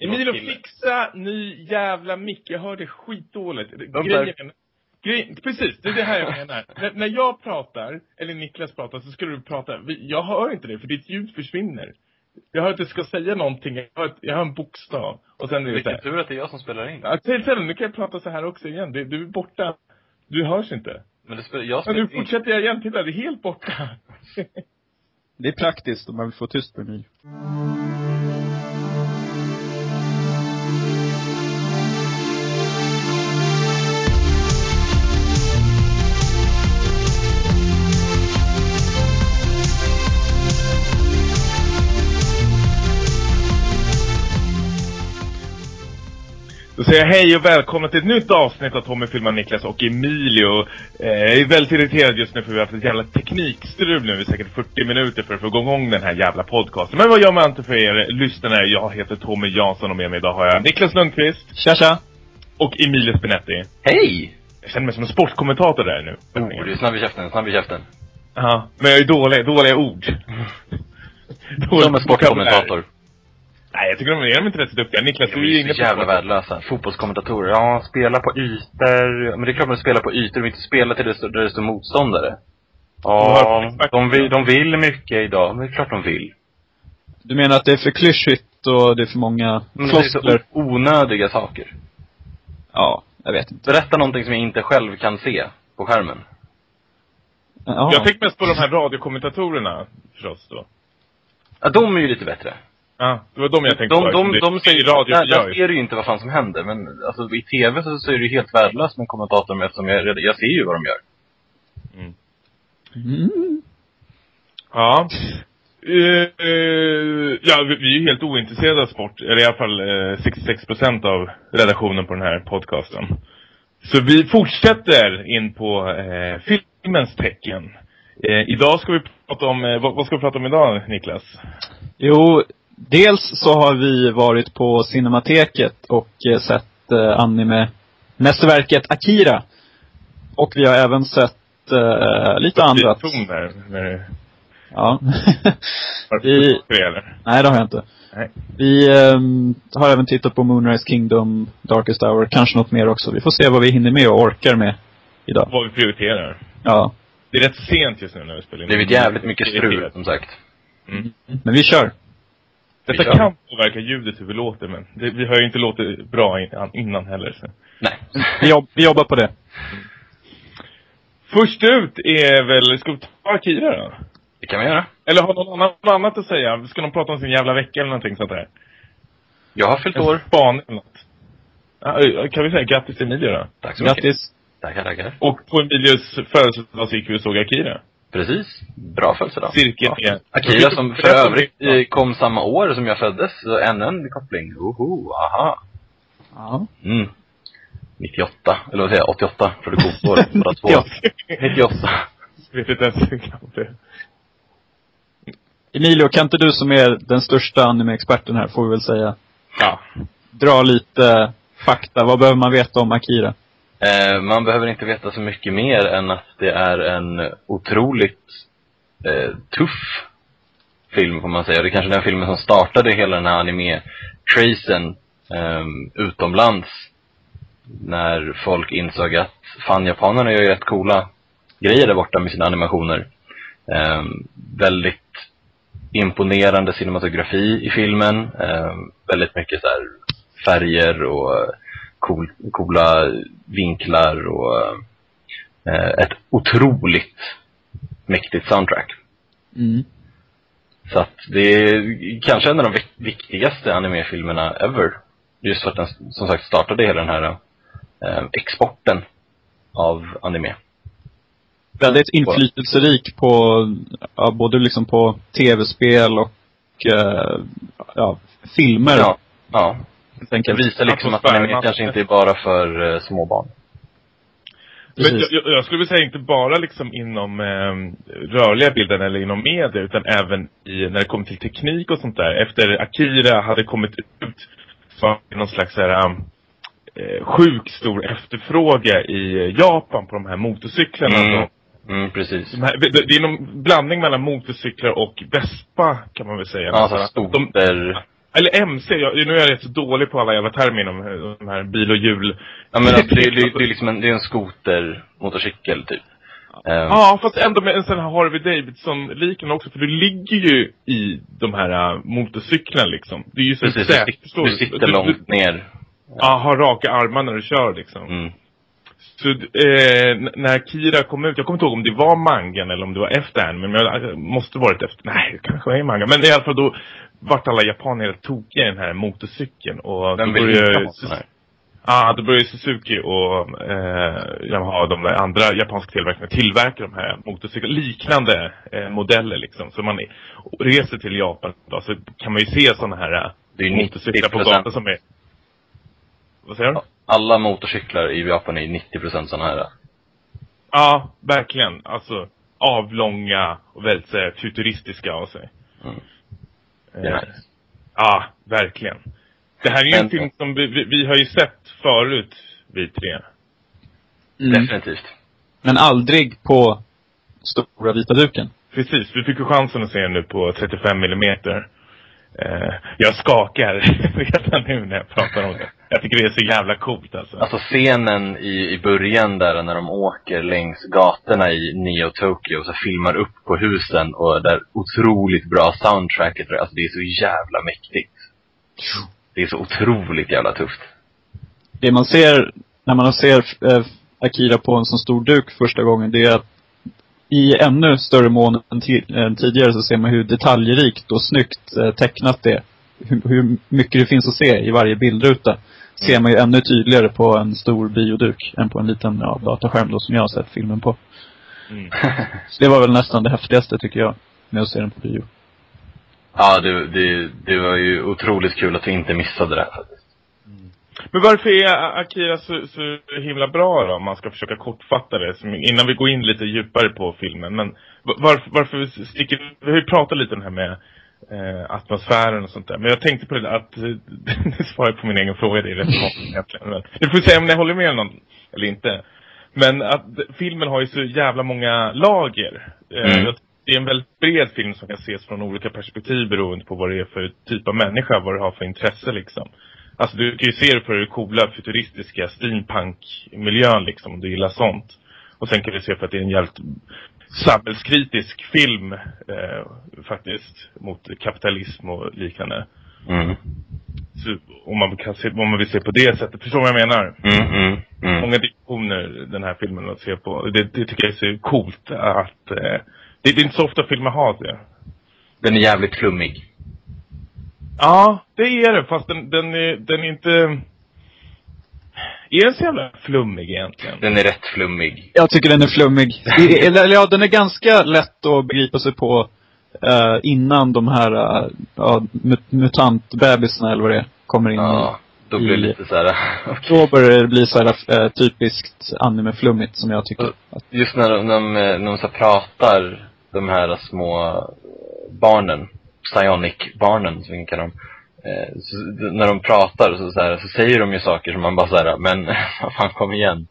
Emilio, fixa ny jävla mick. Jag hör det skitdåligt. där- Grejen, grej, precis, det är det här jag menar. när, när jag pratar, eller Niklas pratar, så ska du prata. Jag hör inte det, för ditt ljud försvinner. Jag hör att du ska säga någonting, jag hör, ett- jag hör en bokstav. Och sen är det Vilken tur att det är jag som spelar in. Ja, till exempel, nu kan jag prata så här också igen. Du, du är borta. Du hörs inte. Men det spelar, jag Men nu spelar fortsätter jag igen. Titta, det är helt borta. Det är praktiskt om man vill få tyst på Emilio. Då säger jag hej och välkomna till ett nytt avsnitt av Tommy filmar Niklas och Emilio. Eh, jag är väldigt irriterad just nu för vi har haft ett jävla teknikstrul nu i säkert 40 minuter för att få igång den här jävla podcasten. Men vad gör man inte för er lyssnare? Jag heter Tommy Jansson och med mig idag har jag Niklas Lundqvist Tja tja! och Emilio Spinetti. Hej! Jag känner mig som en sportkommentator där nu. Oh, du är snabb i käften, snabb i käften. Ja, men jag är dålig, dåliga ord. Dålig Som en sportkommentator. Nej, jag tycker de är de inte rätt så duktiga. Niklas, du är ju så jävla värdelösa. Fotbollskommentatorer. Ja, spela på ytor. Men det är klart man spelar på ytor, de vill inte spela till det står, där det står motståndare. Ja, de vill, de vill mycket idag. Men det är klart de vill. Du menar att det är för klyschigt och det är för många floskler? onödiga saker. Ja, jag vet inte. Berätta någonting som jag inte själv kan se på skärmen. Ja. Jag tänker mest på de här radiokommentatorerna, förstås då. Ja, de är ju lite bättre. Ja, det var de jag tänkte De, på. de, de det säger, radio där, gör där ser du ju inte vad fan som händer. Men alltså, i tv så, så är det ju helt värdelöst med en kommentator med eftersom jag, jag ser ju vad de gör. Mm. Ja. Eh, eh, ja, vi, vi är ju helt ointresserade av sport. Eller i alla fall eh, 66% av redaktionen på den här podcasten. Så vi fortsätter in på filmens tecken. Idag ska vi prata om, vad, vad ska vi prata om idag Niklas? Jo, dels så har vi varit på Cinemateket och eh, sett eh, anime mästerverket Akira. Och vi har även sett eh, lite annat. Ton där. När, Ja. har Vi- du det eller? Nej, det har jag inte. Nej. Vi ehm, har även tittat på Moonrise Kingdom, Darkest Hour, kanske något mer också. Vi får se vad vi hinner med och orkar med idag. Vad vi prioriterar. Ja. Det är rätt sent just nu när vi spelar in. Det är jävligt mycket strul, som sagt. Mm. Men vi kör. Detta Vi kör. kan påverka ljudet hur vi låter, men det, vi har ju inte låtit bra innan, innan heller. Så. Nej. Vi, jobb, vi jobbar på det. Först ut är väl, ska vi ta Akira då? Det kan vi göra. Eller har någon annan, något annat att säga? Ska de prata om sin jävla vecka eller någonting sånt där? Jag har fyllt år. spaning eller något? Ja, kan vi säga grattis till Emilio då? Tack så mycket. Grattis. Tackar, tackar. Och på Emilios födelsedag så gick vi och såg Akira. Precis. Bra födelsedag. Cirkeln Ja. är... Akira som för övrigt eh, kom samma år som jag föddes, så ännu en koppling. Oho, aha. Ja. Mm. 98, eller vad säger jag, 88, produktionsår, båda två. 98. Vet inte ens hur gammalt det är. Emilio, kan inte du som är den största anime-experten här, får vi väl säga, Ja. dra lite fakta. Vad behöver man veta om Akira? Eh, man behöver inte veta så mycket mer än att det är en otroligt eh, tuff film, får man säga. Det är kanske den filmen som startade hela den här anime-crazen eh, utomlands. När folk insåg att fan, japanerna gör ju rätt coola grejer där borta med sina animationer. Eh, väldigt imponerande cinematografi i filmen. Eh, väldigt mycket så här färger och cool, coola vinklar och eh, ett otroligt mäktigt soundtrack. Mm. Så att det är kanske en av de vik- viktigaste animefilmerna ever. Just för att den som sagt startade hela den här eh, exporten av anime. Väldigt inflytelserik på, ja, både liksom på tv-spel och, eh, ja, filmer. Ja, ja. Enkelt. visar liksom att man- kanske inte är bara för eh, små barn. Men jag, jag- skulle vilja säga inte bara liksom inom eh, rörliga bilden eller inom media utan även i, när det kommer till teknik och sånt där. Efter Akira hade kommit ut var någon slags här, eh, sjuk stor efterfråga i Japan på de här motorcyklarna. Mm. Mm, precis. De här, det det är någon blandning mellan motorcyklar och Vespa kan man väl säga. Ja, Så så att de, skoter. Eller MC, jag, nu är jag rätt så dålig på alla jävla termer inom eh, de här bil och hjul. Ja men alltså, det, det, det är liksom en, det är en skoter, motorcykel typ. Ja, fast ändå med en sån här Harvey Davidson-liknande också, för du ligger ju i de här uh, motorcyklarna liksom. Det är ju så precis, du, säkert, sitter, förstår du sitter långt ner. Ja, har raka armar när du kör liksom. Mm. Så eh, när Kira kom ut, jag kommer inte ihåg om det var mangan eller om det var efter anime, men jag måste varit efter, nej det kanske är manga. Men i alla fall då vart alla japaner helt tokiga i den här motorcykeln och Den vill började- inte ha. Ja, då började Suzuki och eh, Yamaha, de där andra japanska tillverkarna, tillverka de här motorcyklar, liknande eh, modeller liksom. Så man är, reser till Japan då, så kan man ju se sådana här eh, Det är motorcyklar på 90%. gatan som är... Vad säger du? Alla motorcyklar i Japan är 90% sådana här. Ja, verkligen. Alltså avlånga och väldigt så här, futuristiska av sig. Mm. Eh, nice. Ja, verkligen. Det här är ju en film som vi, vi, vi har ju sett förut, vi tre. Mm. Definitivt. Men aldrig på stora vita duken. Precis, vi fick ju chansen att se den nu på 35 millimeter. Eh, jag skakar redan nu när jag pratar om det. Jag tycker det är så jävla coolt alltså. Alltså scenen i, i början där när de åker längs gatorna i Neo Tokyo och så filmar upp på husen och där otroligt bra soundtracket, alltså det är så jävla mäktigt. Det är så otroligt jävla tufft. Det man ser, när man ser eh, Akira på en sån stor duk första gången, det är att i ännu större mån än, än tidigare så ser man hur detaljrikt och snyggt eh, tecknat det är. Hur, hur mycket det finns att se i varje bildruta. Ser man ju ännu tydligare på en stor bioduk än på en liten ja, dataskärm då som jag har sett filmen på. Mm. Så det var väl nästan det häftigaste tycker jag, med att se den på bio. Ja, det, det, det var ju otroligt kul att vi inte missade det här faktiskt. Men varför är Akira så, så himla bra då, om man ska försöka kortfatta det, som, innan vi går in lite djupare på filmen. Men va- varför, varför sticker, vi pratat lite om det här med eh, atmosfären och sånt där. Men jag tänkte på det där att, eh, det svarar på min egen fråga, det är rätt konstigt egentligen. Du får säga om ni håller med om någon, eller inte. Men att filmen har ju så jävla många lager. Eh, Mm. jag det är en väldigt bred film som kan ses från olika perspektiv beroende på vad det är för typ av människa, vad du har för intresse liksom. Alltså du kan ju se det för det coola, futuristiska steampunk-miljön liksom, om du gillar sånt. Och sen kan du se för att det är en jävligt samhällskritisk film, eh, faktiskt, mot kapitalism och liknande. Mm. Så om man, kan se, om man vill se på det sättet, förstår vad jag menar? Mm, mm, mm. Många dimensioner den här filmen att se på. Det, det tycker jag är så coolt att, eh, det, det är inte så ofta filmer har det. Den är jävligt flummig. Ja, det är det. Fast den, den, är, den är inte... Är den så jävla flummig egentligen? Den är rätt flummig. Jag tycker den är flummig. Eller ja, den är ganska lätt att begripa sig på eh, innan de här uh, ja, mut- mutantbebisarna eller vad det är, kommer in Ja, då blir det lite så här. i. Då börjar det bli så här, eh, typiskt anime-flummigt som jag tycker. Just när de, när de, när de så pratar, de här små barnen, Psionic-barnen som vi kallar dem. Eh, så, när de pratar så, så, här, så säger de ju saker som man bara såhär, men vad fan kom igen.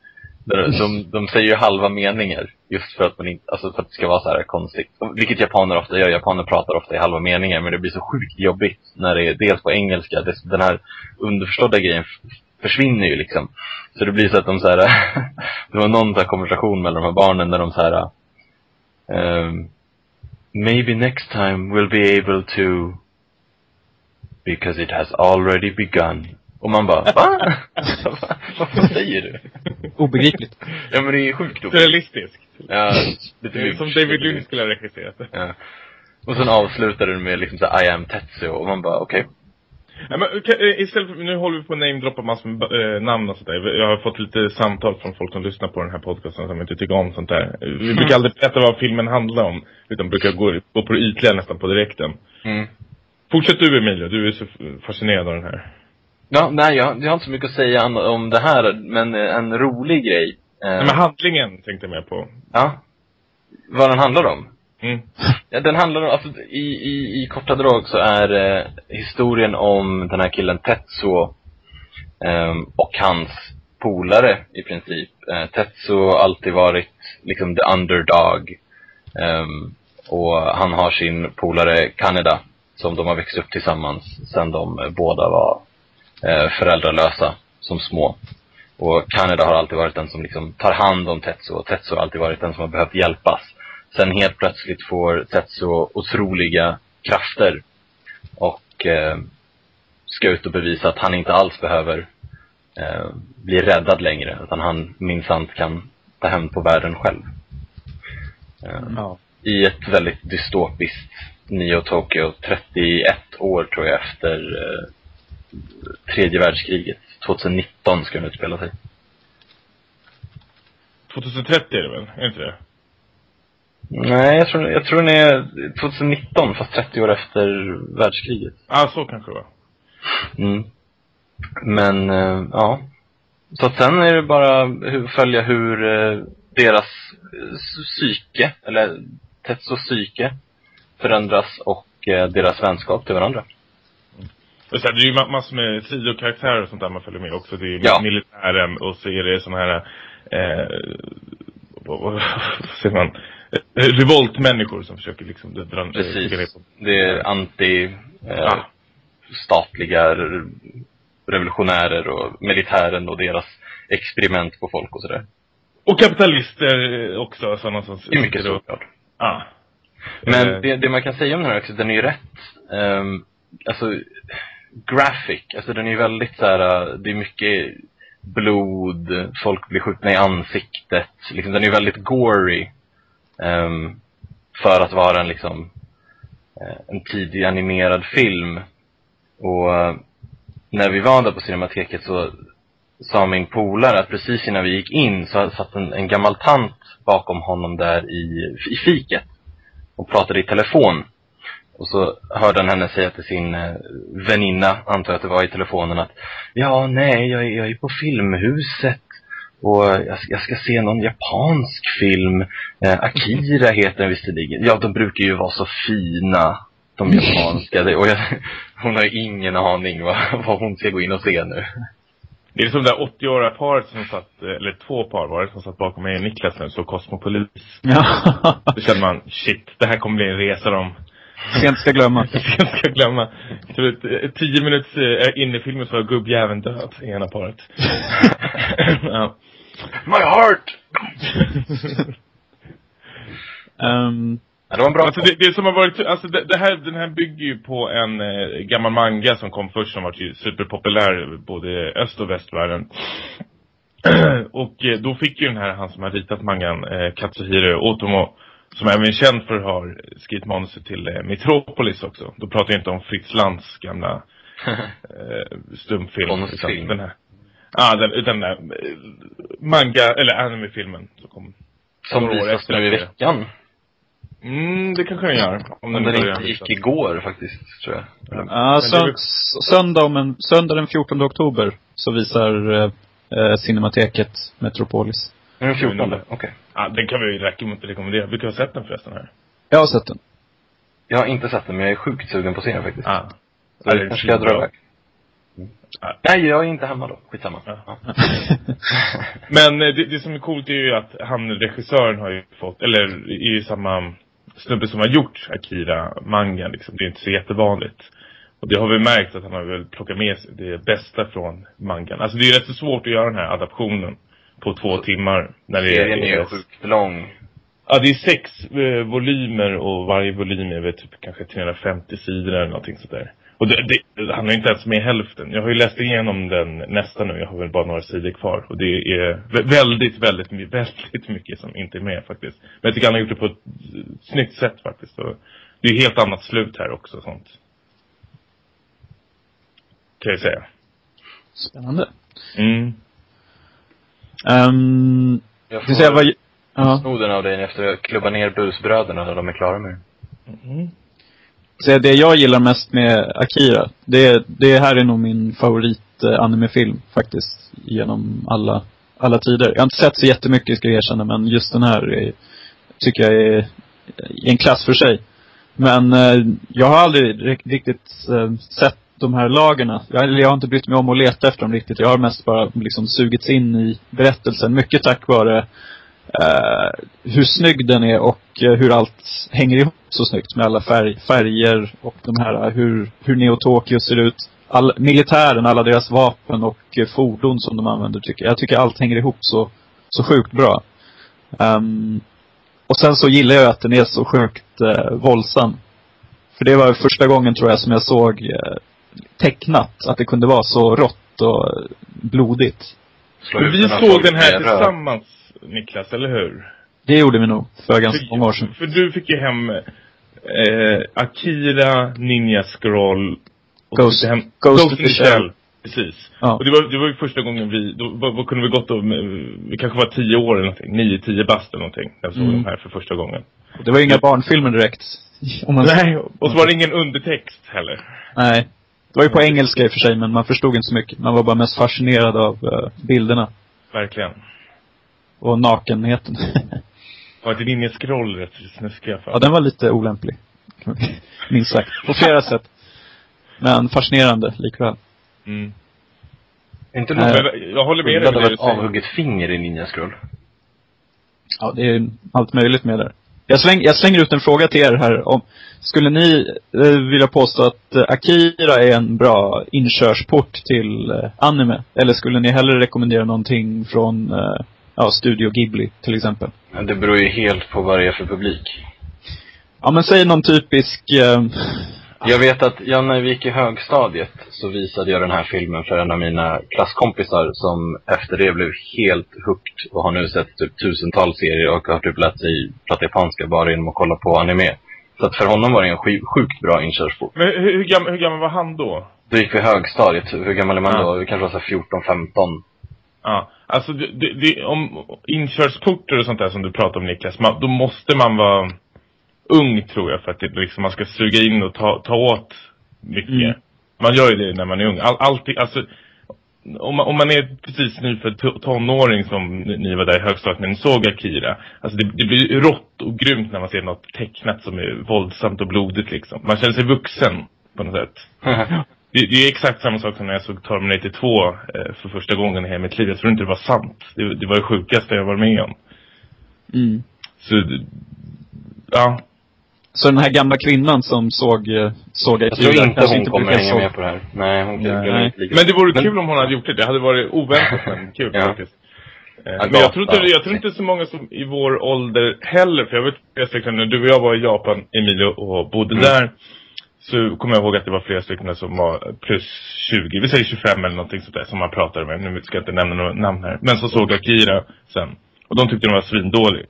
De, de, de säger ju halva meningar just för att man inte, alltså för att det ska vara så här konstigt. Vilket japaner ofta gör, japaner pratar ofta i halva meningar men det blir så sjukt jobbigt när det är dels på engelska, det, den här underförstådda grejen försvinner ju liksom. Så det blir så att de så här, det var någon så här konversation mellan de här barnen där de så här um, Maybe next time we'll be able to because it has already begun. Och man bara, va? Va? Vad säger du? obegripligt. Ja men det är sjukt obegripligt. Surrealistiskt. Ja, lite Det är lynch. som David Lynch skulle ha regisserat det. Ja. Och sen avslutar den med liksom så här, I am Tetsuo och man bara, okej. Ja, men, kan, eh, istället för, nu håller vi på att namedroppa massor med eh, namn och sånt där. Jag har fått lite samtal från folk som lyssnar på den här podcasten som inte tycker om sånt där. Vi brukar aldrig berätta vad filmen handlar om. Utan brukar gå, gå på det ytliga nästan på direkten. Mm. Fortsätt du Emilio, du är så fascinerad av den här. Ja, nej jag, jag har inte så mycket att säga om det här, men eh, en rolig grej. Eh, Nej, men handlingen tänkte jag mer på. ja. Vad den handlar om? Mm. Ja, den handlar om, alltså i, i, i korta drag så är eh, historien om den här killen Tetsuo ehm, och hans polare i princip. Eh, Tetsuo har alltid varit liksom the underdog. Ehm, och han har sin polare Kaneda som de har växt upp tillsammans sen de eh, båda var eh, föräldralösa som små. Och Kaneda har alltid varit den som liksom tar hand om Tetsuo och Tetsuo har alltid varit den som har behövt hjälpas. Sen helt plötsligt får Tetsuo otroliga krafter och eh, ska ut och bevisa att han inte alls behöver eh, bli räddad längre, utan han minsann kan ta hem på världen själv. Eh, Ja. I ett väldigt dystopiskt Neo Tokyo, 31 år tror jag efter eh, tredje världskriget. 2019 ska den utspela sig. 2030 är det väl? Är det inte det? Nej, jag tror, jag tror den är 2019, fast 30 år efter världskriget. Ja, ah, så kanske det var. Mm. Men, eh, ja. Så att sen är det bara hur, följa hur eh, deras eh, psyke, eller Tetsos psyke, förändras och eh, deras vänskap till varandra. Och sen, det är ju ma- massor med sidokaraktärer och sånt där man följer med också. Det är Ja. militären och så är det såna här, eh, vad, säger man? Eh, Revoltmänniskor som försöker liksom dra, Precis. ner på. Det är anti, eh, Ja. statliga re- revolutionärer och militären och deras experiment på folk och sådär. Och kapitalister också, sådana som I mycket grad. Ja. Men Eh, det, det man kan säga om den här också, den är ju rätt, um, alltså, graphic. Alltså den är ju väldigt så här, uh, det är mycket blod, folk blir skjutna i ansiktet. Liksom, den är ju väldigt gory. ehm, för att vara en liksom, eh, en tidig animerad film. Och eh, när vi var där på Cinemateket så sa min polare att precis innan vi gick in så satt en, en gammal tant bakom honom där i, i fiket och pratade i telefon. Och så hörde han henne säga till sin eh, väninna, antar jag att det var i telefonen, att Ja, nej, jag, är- jag är på Filmhuset och jag ska, jag ska se någon japansk film. Eh, Akira heter den visserligen. Ja, de brukar ju vara så fina, de japanska. Och jag, hon har ju ingen aning vad, vad hon ska gå in och se nu. Det är som det där 80-åriga paret som satt, eller två par var det, som satt bakom mig och Niklas nu, så Cosmopolis. Ja. Då känner man, shit, det här kommer bli en resa de Sent ska glömma. jag ska glömma. Eh, tio minuter eh, in i filmen så var gubbjäveln död i ena paret. ja. My heart! Ehm, Ja, det var en bra Alltså det, det som har varit, alltså det, det här, den här bygger ju på en eh, gammal manga som kom först som var superpopulär både öst och västvärlden. och eh, då fick ju den här, han som har ritat mangan, eh, Katsuhiro Otomo, som även är känd för att ha skrivit manuset till eh, Metropolis också. Då pratar jag inte om Fritz Lands gamla eh, stumfilm. Utan Den här. Ja, den, utan den där eh, manga, eller anime-filmen som kom. Som visas nu i veckan. Mm, det kanske den gör. Om den den inte gick igår faktiskt, tror jag. ja, Men det är sön, väl- s- söndag, om en, söndag den 14 oktober så visar eh, Cinemateket Metropolis. Den 14, okej. Ja, den kan vi ju rekomm- rekommendera. Vilka har sett den förresten här? Jag har sett den. Jag har inte sett den, men jag är sjukt sugen på att se den faktiskt. Ja. Så det kanske ska jag dra iväg. Nej, jag är inte hemma då. Skitsamma. Ja. Men eh, det, det som är coolt är ju att han, regissören har ju fått, eller ju samma snubbe som har gjort Akira mangan liksom. Det är inte så jättevanligt. Och det har vi märkt att han har väl plockat med sig det bästa från mangan. Alltså det är rätt så svårt att göra den här adaptionen på två timmar. När det Serien är är, sjukt lång. ja det är sex eh, volymer och varje volym är väl typ kanske 350 sidor eller någonting sådär. Och det, det, han är inte ens med hälften. Jag har ju läst igenom den nästan nu. Jag har väl bara några sidor kvar. Och det är vä- väldigt, väldigt, väldigt mycket som inte är med faktiskt. Men jag tycker han har gjort det på ett snyggt sätt faktiskt. Och det är helt annat slut här också sånt. Kan jag säga. Spännande. Mm. Um, Jag du säger vad... får Ja. sno den av dig efter att klubba ner busbröderna när de är klara med den. Mm. Så det jag gillar mest med Akira, det, det här är nog min favorit eh, animefilm faktiskt. Genom alla, alla tider. Jag har inte sett så jättemycket ska jag erkänna, men just den här är, tycker jag är eh, i en klass för sig. Men eh, jag har aldrig riktigt eh, sett de här lagerna. Jag, jag har inte brytt mig om att leta efter dem riktigt. Jag har mest bara liksom sugits in i berättelsen. Mycket tack vare eh, hur snygg den är och eh, hur allt hänger ihop så snyggt med alla färg, färger och de här, eh, hur, hur Neo Tokyo ser ut. All, militären, alla deras vapen och fordon som de använder tycker jag. tycker allt hänger ihop så, så sjukt bra. Um, och sen så gillar jag att den är så sjukt eh, våldsam. För det var första gången tror jag som jag såg eh, tecknat att det kunde vara så rått och blodigt. Ut vi såg den här tillsammans, Niklas, eller hur? Det gjorde vi nog för ganska många år sedan. För du fick ju hem eh, Akira, Ninja Scroll och Ghost- hem, Ghost Ghost in the Shell. Shell. Precis. Ja. Och det var, det var ju första gången vi, då, vad, kunde vi gått då, med- vi kanske var tio år eller någonting, nio, tio bast eller någonting, när vi såg Mm. de här för första gången. Och Det var ju inga barnfilmer direkt. Om man, Nej, och så var det ingen undertext heller. Nej. Det var ju på engelska i och för sig, men man förstod inte så mycket. Man var bara mest fascinerad av eh, bilderna. Verkligen. Och nakenheten. Var det Ninja Scroll rätt snuskiga för? ja, den var lite olämplig. Minst sagt. På flera sätt. Men fascinerande likväl. Mm. Inte något Men jag håller med dig med det ett du säger. avhugget finger i Ninja Scroll. Ja, det är ju allt möjligt med det. Jag, släng, jag slänger ut en fråga till er här. Om, skulle ni eh, vilja påstå att eh, Akira är en bra inkörsport till eh, anime? Eller skulle ni hellre rekommendera någonting från eh, ja, Studio Ghibli till exempel? Men det beror ju helt på vad det är för publik. Ja, men säg någon typisk... Eh, Jag vet att jag när vi gick i högstadiet så visade jag den här filmen för en av mina klasskompisar som efter det blev helt hooked och har nu sett typ tusentals serier och har typ lärt sig prata japanska bara genom att kolla på anime. Så att för honom var det en sjukt bra inkörsport. Men hur, hur, gammal, hur gammal var han då? Då gick vi högstadiet. Hur gammal är man Ja. då? Vi kanske var så här 14, 15. Ja, alltså det, det, om inkörsporter och sånt där som du pratar om Niklas, man, då måste man vara ung tror jag för att det, liksom, man ska suga in och ta, ta åt mycket. Mm. Man gör ju det när man är ung. All, alltid, alltså, om man, om man är precis nyfödd to- tonåring som ni, ni var där i högstadiet men såg Akira. Alltså det, det blir rått och grymt när man ser något tecknat som är våldsamt och blodigt liksom. Man känner sig vuxen på något sätt. Det, det är exakt samma sak som när jag såg Terminator 2 eh, för första gången i hela mitt liv. Jag tror inte det var sant. Det, det var det sjukaste jag var med om. mm. Så, ja. Så den här gamla kvinnan som såg, eh, såg Jag tror inte kanske hon kommer brukar hänga så- med på det här. Nej, hon kan Nej. inte lika Men det vore Men- kul om hon hade gjort det. Det hade varit oväntat men kul Ja. faktiskt. Eh, Agata. Men jag tror, inte, jag tror inte så många som i vår ålder heller. För jag vet flera stycken, när du och jag var i Japan, Emilio, och bodde Mm. där. Så kommer jag ihåg att det var flera stycken som var plus 20, vi säger 25 eller någonting sånt där som man pratade med. Nu ska jag inte nämna några namn här. Men som såg Akira sen. Och de tyckte den var svindålig.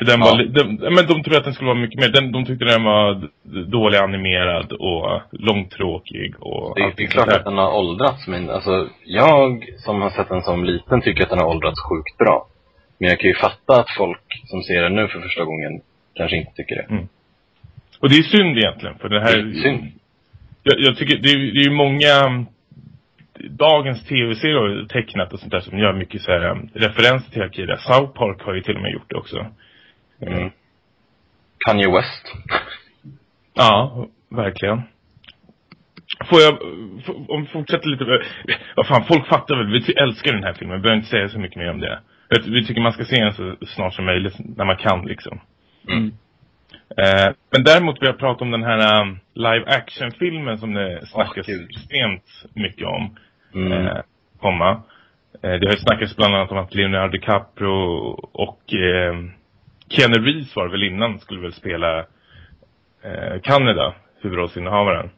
Den Ja. var, li- de, men de trodde att den skulle vara mycket mer. Den, de tyckte den var dålig animerad och långtråkig och Det, det är klart att den har åldrats, men alltså jag som har sett den som liten tycker att den har åldrats sjukt bra. Men jag kan ju fatta att folk som ser den nu för första gången kanske inte tycker det. Och det är synd egentligen, för det här... Det är synd. Jag, jag tycker det är, det är många... mm, Dagens tv-serier tecknat och sånt där som gör mycket så här um, referenser till Akira. South Park har ju till och med gjort det också. Mm. Kanye West. Ja, verkligen. Får jag, om vi fortsätter lite, vad fan, folk fattar väl, vi älskar den här filmen, vi behöver inte säga så mycket mer om det. Vi tycker man ska se den så snart som möjligt, när man kan liksom. Mm. Eh, men däremot vill jag prata om den här um, live action-filmen som det snackas gud. extremt mycket om. Mm. Eh, komma. Eh, det har ju snackats bland annat om att Leonardo DiCaprio och eh, Keanu Reeves var väl innan skulle väl spela eh, Canada, huvudrollsinnehavaren.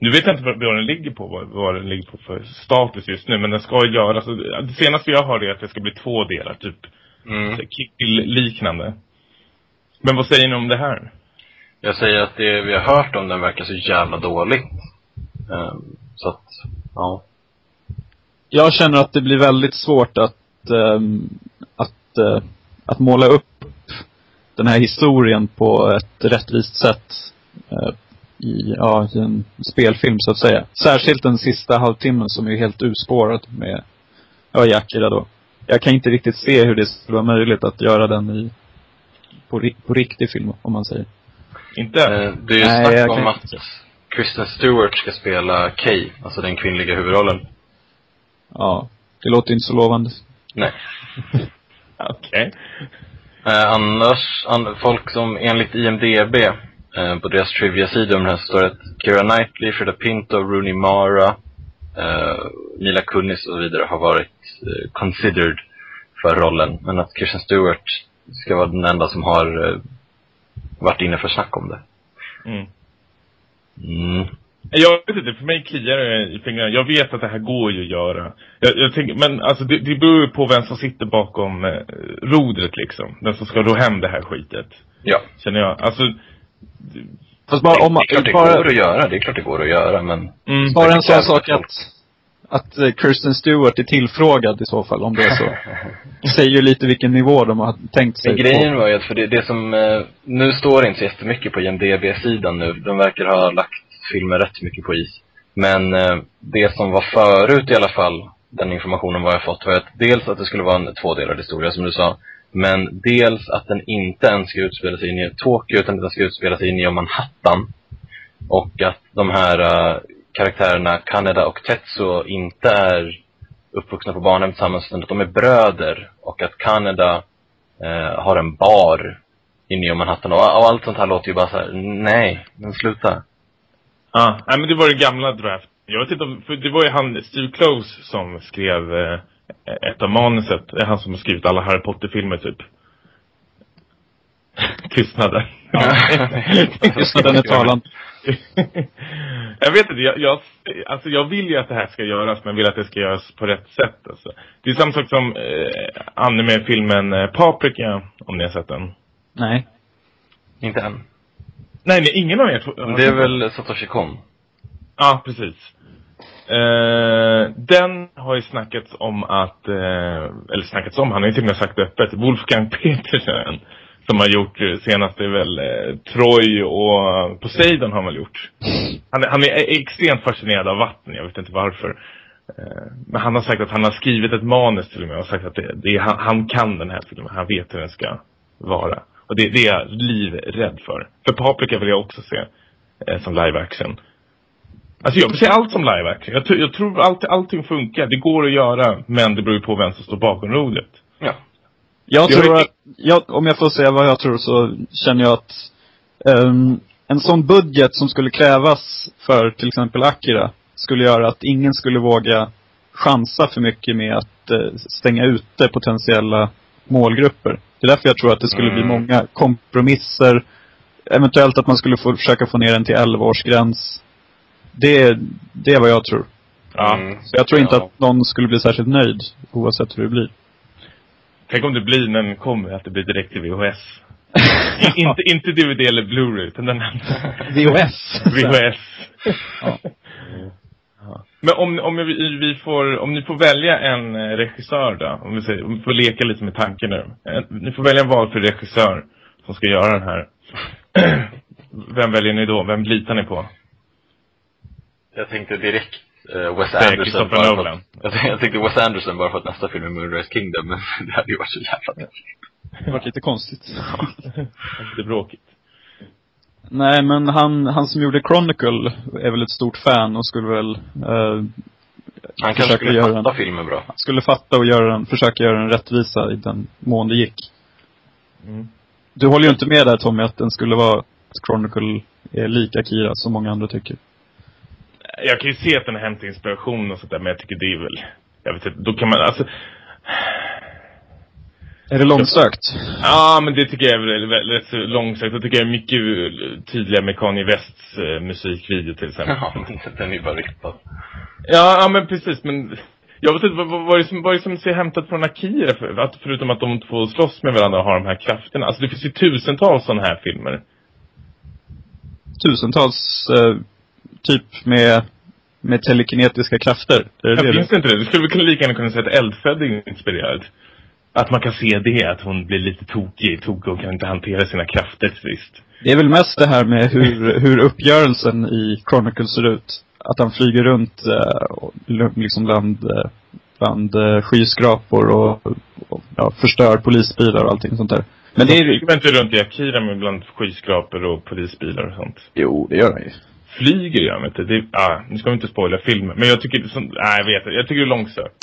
Nu vet jag inte vad, vad den ligger på, vad, vad den ligger på för status just nu, men den ska ju göras. alltså, Det senaste jag hörde är att det ska bli två delar, typ Mm. Kill-liknande. Men vad säger ni om det här? Jag säger att det vi har hört om den verkar så jävla dåligt. Ehm, så att, ja. Jag känner att det blir väldigt svårt att, ehm, att, eh, att måla upp den här historien på ett rättvist sätt. eh, I, ja, i en spelfilm så att säga. Särskilt den sista halvtimmen som är helt urspårad med, ja, i Akira då. Jag kan inte riktigt se hur det skulle vara möjligt att göra den i, på, på riktig film, om man säger. Inte? Eh, det är ju Nej, jag snack om inte att Kristen Stewart ska spela Kay, alltså den kvinnliga huvudrollen. Ja, det låter inte så lovande. Nej. Okej. Eh, annars, an, folk som enligt IMDB, eh, på deras trivia-sida om det här står det att Keira Knightley, Freda Pinto, Rooney Mara, eh, Mila Kunis och så vidare har varit eh, considered för rollen. Men att Kirsten Stewart ska vara den enda som har eh, varit inne för snack om det. Mm. Mm. Jag vet inte, för mig kliar det i fingrarna. Jag vet att det här går ju att göra. Jag, jag tänker, men alltså det, det beror ju på vem som sitter bakom eh, rodret liksom. Den som ska ro hem det här skitet. Ja. Känner jag. Alltså, Fast bara om man, det är klart det bara, går att göra, det är klart det går att göra, men mm, bara en sån sak att, att eh, Kirsten Stewart är tillfrågad i så fall, om det är så. säger ju lite vilken nivå de har tänkt sig Men grejen var ju att för det, det som, eh, nu står det inte så jättemycket på IMDB-sidan nu. De verkar ha lagt filmen rätt mycket på is. Men eh, det som var förut i alla fall, den informationen vad jag fått, var att dels att det skulle vara en tvådelad historia som du sa. Men dels att den inte ens ska utspela sig in i Tokyo, utan att den ska utspela sig in i Manhattan. Och att de här karaktärerna, Kaneda och Tetsuo, inte är uppvuxna på barnhem tillsammans, utan att de är bröder. Och att Kaneda eh, har en bar i Neo Manhattan. Och, och allt sånt här låter ju bara så här: nej, men sluta. Ja, nej men det var det gamla draft. Jag vet inte om, för det var ju han, Steve Close, som skrev eh, ett av manuset. Det är han som har skrivit alla Harry Potter-filmer typ. Tystnaden. Tystnaden är talan. jag vet inte, jag, jag, alltså jag vill ju att det här ska göras, men vill att det ska göras på rätt sätt alltså. Det är samma sak som eh, anime-filmen eh, Paprika, om ni har sett den. Nej. Inte än. Nej, nej ingen av er tror- Det är väl Satoshi Kon? Ja, precis. Eh, den har ju snackats om att, eh, eller snackats om, han har ju till och med sagt det öppet, Wolfgang Petersen. Som har gjort, eh, senast är väl eh, Troy och Poseidon har han väl gjort. Han, är- han är extremt fascinerad av vatten, jag vet inte varför. Eh, men han har sagt att han har skrivit ett manus till och med och sagt att det, det är, han, han kan den här filmen, han vet hur den ska vara. Och det, det är jag livrädd för. För Paprika vill jag också se eh, som live action. Alltså jag vill se allt som live action. Jag, tror- jag tror allt, allting funkar. Det går att göra, men det beror ju på vem som står bakom rodret. Ja. Jag tror att, jag, om jag får säga vad jag tror så känner jag att ehm, en sån budget som skulle krävas för till exempel Akira skulle göra att ingen skulle våga chansa för mycket med att eh, stänga ute potentiella målgrupper. Det är därför jag tror att det skulle bli Mm. många kompromisser. Eventuellt att man skulle få, försöka få ner den till 11-årsgräns. Det, det är vad jag tror. Ja. Så jag tror inte Ja. att någon skulle bli särskilt nöjd oavsett hur det blir. Tänk om det blir när den kommer, att det blir direkt till VHS. I, inte, inte DVD eller Blu-ray, utan den andra. VHS. VHS. Ja. Ja. Men om, om, vi, vi får, om ni får välja en eh, regissör då, om vi, säger, om vi får leka lite med tanken nu. Eh, Ni får välja en valfri regissör som ska göra den här. Vem väljer ni då? Vem litar ni på? Jag tänkte direkt eh, Wes Anderson. Bara för Nolan. att- Jag tänkte, Wes Anderson bara för att nästa film är Moonrise Kingdom, men det hade ju varit så jävla Det har varit lite konstigt. Lite bråkigt. Nej, men han, han som gjorde Chronicle är väl ett stort fan och skulle väl eh, Han kanske skulle göra fatta en- filmen bra. skulle fatta och göra den, försöka göra den rättvisa i den mån det gick. Mm. Du håller ju inte med där Tommy att den skulle vara, Chronicle är lik Akira som många andra tycker. Jag kan ju se att den har hämtat inspiration och sånt där, men jag tycker det är väl, jag vet inte, då kan man, alltså, Är det långsökt? Ja, men det tycker jag är rätt långsökt. Det tycker jag är mycket tydligare med Kanye Wests eh, musikvideo till exempel. Ja, den är ju bara rippad. Ja, ja men precis, men jag vet inte, vad, vad, vad, är det som, vad är det som ser hämtat från Akira? För, att, förutom att de två slåss med varandra och har de här krafterna. Alltså det finns ju tusentals sådana här filmer. Tusentals, eh, typ med, med telekinetiska krafter. Är det Ja, det finns det inte det? Du skulle väl kunna lika gärna kunna säga att Eldfödd är inspirerad. Att man kan se det, att hon blir lite tokig, tokig och kan inte hantera sina krafter till sist. Det är väl mest det här med hur, hur uppgörelsen i Chronicle ser ut. Att han flyger runt eh, och, liksom bland, eh, bland eh, skyskrapor och, och ja, förstör polisbilar och allting sånt där. Men det är man inte runt i Akira med bland skyskrapor och polisbilar och sånt? Jo, det gör han ju flyger gör de inte. Det, ah, nu ska vi inte spoila filmen. Men jag tycker, som, ah, jag vet jag tycker det är långsökt.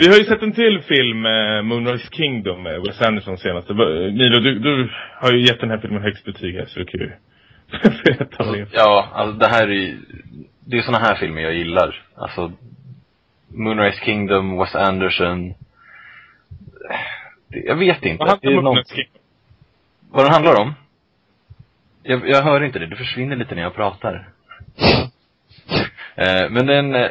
Vi har ju sett en till film, eh, Moonrise Kingdom, med Wes Anderson senast. Nilo, du, du har ju gett den här filmen högst betyg här, så det är kul det. Ja, alltså det här är ju- Det är såna här filmer jag gillar. Alltså, Moonrise Kingdom, Wes Anderson. Det- Jag vet inte. Vad handlar Moonrise Kingdom? vad den handlar om? Jag, jag hör inte det. Det försvinner lite när jag pratar. Eh, men det är en eh,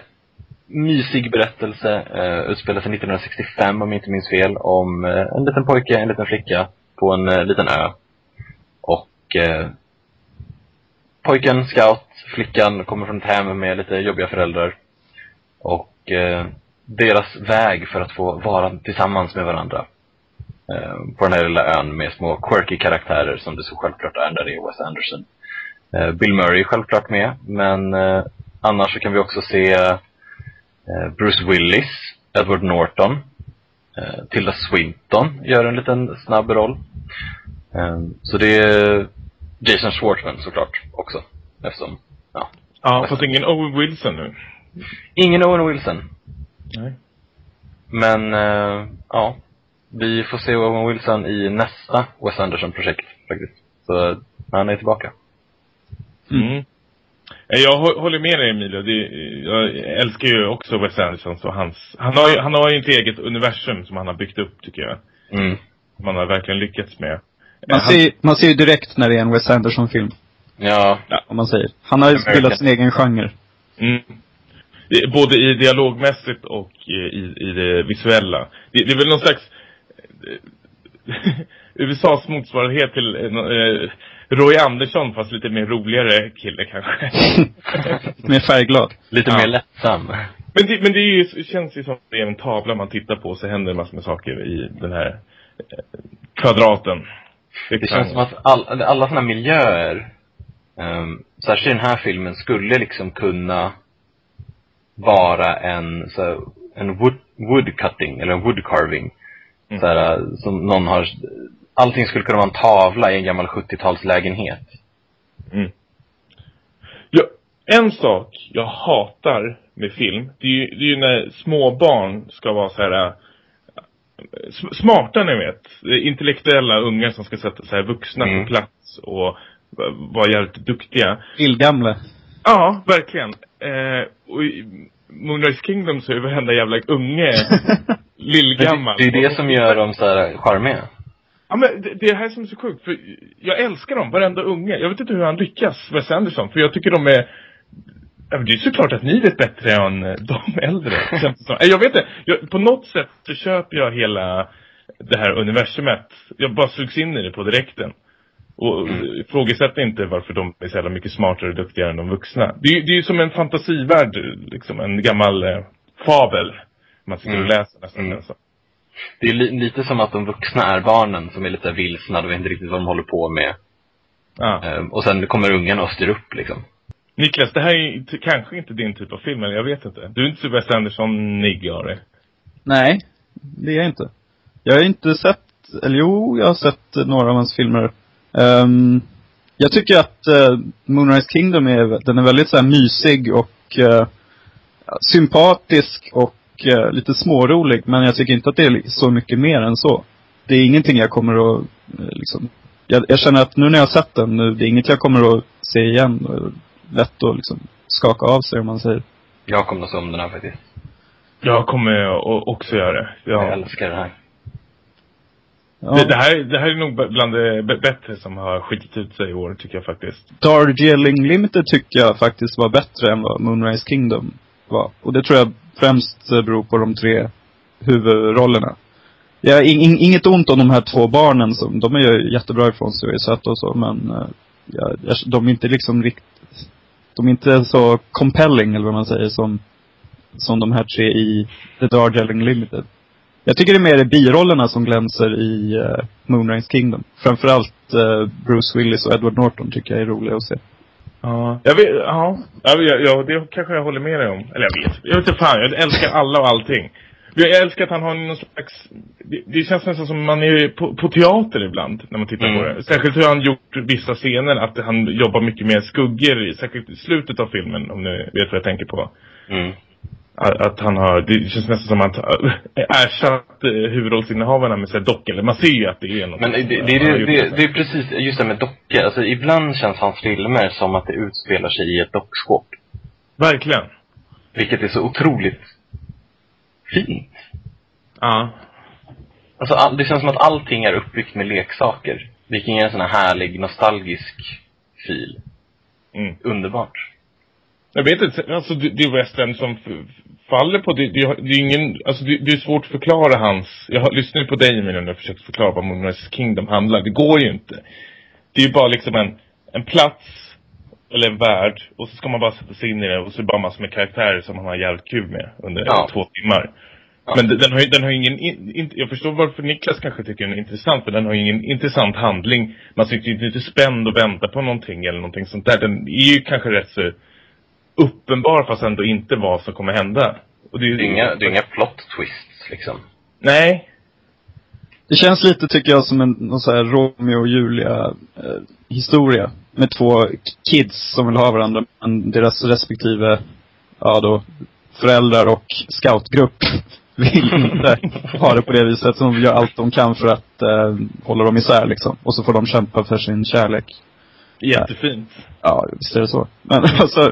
mysig berättelse, eh, utspelar sig 1965 om jag inte minns fel, om eh, en liten pojke, en liten flicka på en eh, liten ö. Och eh, pojken, scout, flickan kommer från ett hem med lite jobbiga föräldrar. Och eh, deras väg för att få vara tillsammans med varandra eh, på den här lilla ön med små quirky karaktärer som det så självklart är när det är Wes Anderson. Eh, Bill Murray är självklart med, men eh, annars så kan vi också se eh, Bruce Willis, Edward Norton, eh, Tilda Swinton gör en liten snabb roll. Eh, så det är Jason Schwartzman såklart också, eftersom, ja. Ja, fast ingen Owen Wilson nu. Ingen Owen Wilson, Nej. men eh, ja. Vi får se Owen Wilson i nästa Wes Anderson-projekt faktiskt. Så han är tillbaka. Mm. Mm. Eh, Jag hå- håller med dig Emilio. Det, jag älskar ju också Wes Anderson och hans... Han har, ju, han har ju ett eget universum som han har byggt upp tycker jag. Mm. Som han har verkligen lyckats med. Man Han- ser, man ser ju direkt när det är en Wes Anderson-film. Ja, Om man säger. Han har ju bildat sin egen genre. Mm. I- Både i dialogmässigt och i, i, det visuella. Det, det är väl någon slags eh, USAs motsvarighet till eh, eh, Roy Andersson fast lite mer roligare kille kanske. Mer färgglad. lite Ja. mer lättsam. men det, men det är ju, känns ju som det är en tavla man tittar på så händer det massor med saker i den här eh, kvadraten. Det känns som att all, alla sådana miljöer, um, särskilt i den här filmen, skulle liksom kunna vara en, så, här, en wood, woodcutting, eller en woodcarving. Mm. Så här, som någon har, allting skulle kunna vara en tavla i en gammal 70-talslägenhet. Mm. Ja, en sak jag hatar med film, det är ju, det är ju när små barn ska vara så här smarta ni vet. Intellektuella ungar som ska sätta så här vuxna Mm. på plats och vara jävligt duktiga. Illgamle. Ja, verkligen. Eh, och i Moonrise Kingdom så är varenda jävla unge lillgammal. Det, det är det som gör dem så här charmiga. Ja men det, det är det här som är så sjukt, för jag älskar dem, varenda unge. Jag vet inte hur han lyckas, Wes Anderson, för jag tycker de är Ja, men det är såklart att ni vet bättre än eh, de äldre. Eh, Jag vet inte, jag, på något sätt så köper jag hela det här universumet. Jag bara sugs in i det på direkten. Och mm. ifrågasätter inte varför de är så jävla mycket smartare och duktigare än de vuxna. Det, är- det är ju som en fantasivärld, liksom en gammal eh, fabel. Man sitter och Mm. läser nästan. Mm. Alltså. Det är li, lite som att de vuxna är barnen som är lite vilsna, de vet inte riktigt vad de håller på med. Ja. Ehm, och sen kommer ungarna och styr upp liksom. Niklas, det här är ju kanske inte din typ av film, eller jag vet inte. Du är inte så Wes Anderson-nigg av. Nej, det är jag inte. Jag har inte sett, eller jo, jag har sett några av hans filmer. Um, jag tycker att uh, Moonrise Kingdom är, den är väldigt så här mysig och uh, sympatisk och uh, lite smårolig. Men jag tycker inte att det är så mycket mer än så. Det är ingenting jag kommer att, liksom, jag, jag känner att nu när jag har sett den, nu, det är inget jag kommer att se igen. Lätt att liksom skaka av sig om man säger. Jag kommer att se om den här faktiskt. Jag kommer också göra det. Jag Ja. älskar den här. Ja. Det, det, här, det här är nog bland det bättre som har skitit ut sig i år, tycker jag faktiskt. Darjeeling Limited tycker jag faktiskt var bättre än vad Moonrise Kingdom var. Och det tror jag främst beror på de tre huvudrollerna. Jag har in, in, inget ont om de här två barnen som, de är ju jättebra ifrån sig och är söta och så, men eh, jag, jag, de är inte liksom riktigt, de är inte så compelling eller vad man säger som, som de här tre i The Darjeeling Limited. Jag tycker det är mer birollerna som glänser i uh, Moonrise Kingdom. Framförallt uh, Bruce Willis och Edward Norton tycker jag är roliga att se. Ja. Jag vet, ja. Ja, ja, det kanske jag håller med dig om. Eller jag vet. Jag vet inte fan, jag älskar alla och allting. Jag älskar att han har någon slags... Det, det känns nästan som man är på, på teater ibland, när man tittar Mm. på det. Särskilt hur han gjort vissa scener, att han jobbar mycket med skuggor, särskilt i slutet av filmen, om ni vet vad jag tänker på. Mm. att, att han har, det känns nästan som att han ersatt eh, huvudrollsinnehavarna med så här dock, eller man ser ju att det är något. Men det, det, har det, det, det är precis, just det med dockor. Alltså ibland känns hans filmer som att det utspelar sig i ett dockskåp. Verkligen. Vilket är så otroligt fint. Ja. Alltså all, det känns som att allting är uppbyggt med leksaker. Vilken är en sån här härlig, nostalgisk fil. Mm. Underbart. Jag vet inte, alltså det, det är western som faller på det, det, det är ingen, alltså det, det är svårt att förklara hans, jag har lyssnat på dig Emil när jag försökt förklara vad Moonrise Kingdom handlar, det går ju inte. Det är ju bara liksom en, en plats, eller en värld, och så ska man bara sätta sig in i det och så är det bara massor med karaktärer som man har jävligt kul med under Ja. två timmar. Ja. Men den, har ju, den har ju ingen, in, in, jag förstår varför Niklas kanske tycker den är intressant, för den har ju ingen intressant handling. Man sitter ju inte spänd och väntar på någonting eller någonting sånt där. Den är ju kanske rätt så uppenbar fast ändå inte vad som kommer hända. Och det är, Det är inga, det är inga plot twists liksom. Nej. Det känns lite, tycker jag, som en någon så här Romeo och Julia eh, historia. Med två kids som vill ha varandra, men deras respektive, ja då, föräldrar och scoutgrupp vill inte ha det på det viset. Så de gör allt de kan för att eh, hålla dem isär liksom. Och så får de kämpa för sin kärlek. Jättefint. Ja, visst är det så. Men alltså,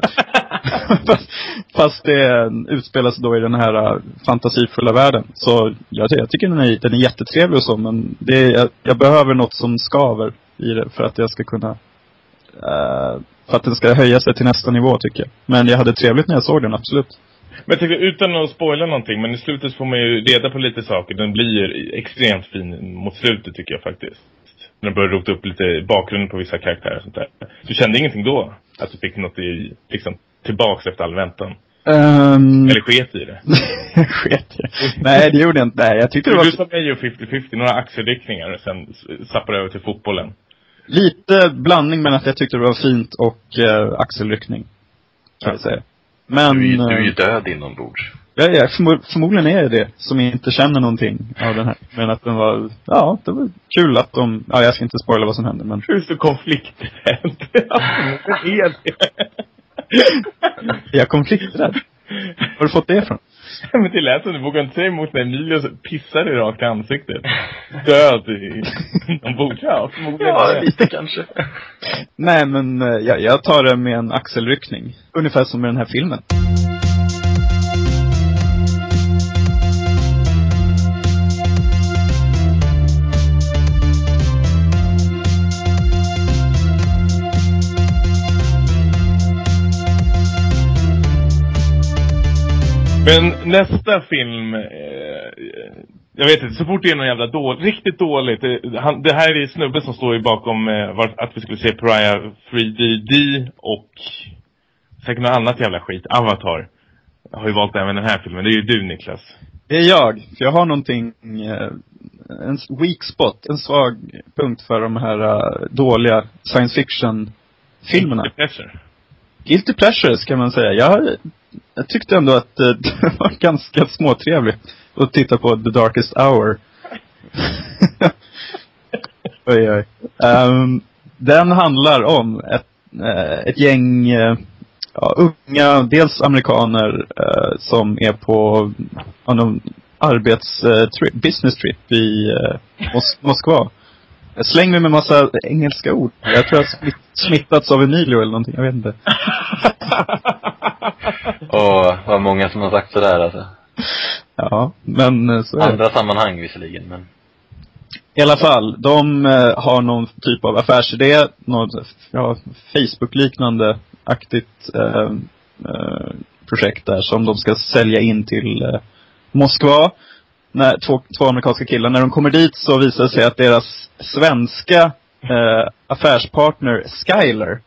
fast, det utspelas då i den här uh, fantasifulla världen. Så jag, jag tycker den är, den är jättetrevlig och så, men det är, jag, jag behöver något som skaver i det för att jag ska kunna, uh, för att den ska höja sig till nästa nivå tycker jag. Men jag hade trevligt när jag såg den, absolut. Men jag utan att spoila någonting, men i slutet får man ju reda på lite saker. Den blir extremt fin mot slutet tycker jag faktiskt. När den börjar rota upp lite bakgrunden på vissa karaktärer och sånt där. Du kände ingenting då? Att du fick något i, liksom, tillbaks efter all väntan? Um, Eller sket i det? sket jag. Nej, det gjorde jag inte. Nej, jag tyckte det var Du sa mig och 50-50, några axelryckningar och sen zappade över till fotbollen. lite blandning mellan att jag tyckte det var fint och uh, axelryckning. Kan Ja. jag säga. Men... Du, är ju- du är ju eh, död inombords. Ja, ja förmo förmodligen är det det som inte känner någonting av den här. Men att den var, ja, det var kul att de, ja jag ska inte spoila vad som hände men. Är så konflikträdd. Det är det. Är jag konflikträdd? Var har du fått det ifrån? Men det lät som du vågade inte säga emot när Emilio pissade rakt i ansiktet. Död i inombords. Ja. Ja, lite kanske. Nej men, eh, ja, jag tar det med en axelryckning. Ungefär som med den här filmen. Men nästa film, eh, jag vet inte, så fort det är någon jävla dåligt, riktigt dåligt. Det, han, det här är snubben som står ju bakom eh, var, att vi skulle se Pariah 3DD och säkert något annat jävla skit. Avatar. Jag har ju valt även den här filmen. Det är ju du Niklas. Det är jag. För jag har någonting, eh, en weak spot, en svag punkt för de här eh, dåliga science fiction filmerna. The Pleasure. Guilty pleasures kan man säga. Jag, jag tyckte ändå att eh, det var ganska småtrevligt att titta på The Darkest Hour. oj, oj. Um, den handlar om ett, eh, ett gäng eh, ja, unga, dels amerikaner eh, som är på ja, någon arbets, eh, trip, business trip i eh, Mos- Moskva. Jag slänger mig med massa engelska ord. Jag tror jag har smitt, smittats av Emilio eller någonting, jag vet inte. Och vad många som har sagt sådär alltså. Ja, men eh, så är. Andra sammanhang visserligen, men. I alla fall, de eh, har någon typ av affärsidé, något ja, Facebook-liknande aktigt eh, eh, projekt där som de ska sälja in till eh, Moskva. När, två, två amerikanska killar. När de kommer dit så visar det sig att deras svenska affärspartner Skyler,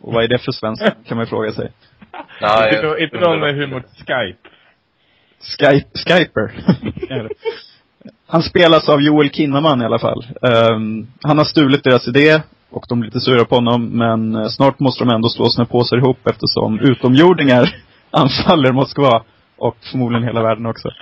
och vad är det för svenska kan man ju fråga sig. Ja, inte, jag någon med humor Skype. Skype, Skyper. Är han spelas av Joel Kinnaman i alla fall. Ehm, han har stulit deras idé och de blir lite sura på honom. Men eh, snart måste de ändå slå sina påsar ihop eftersom utomjordingar anfaller Moskva. Och förmodligen hela världen också.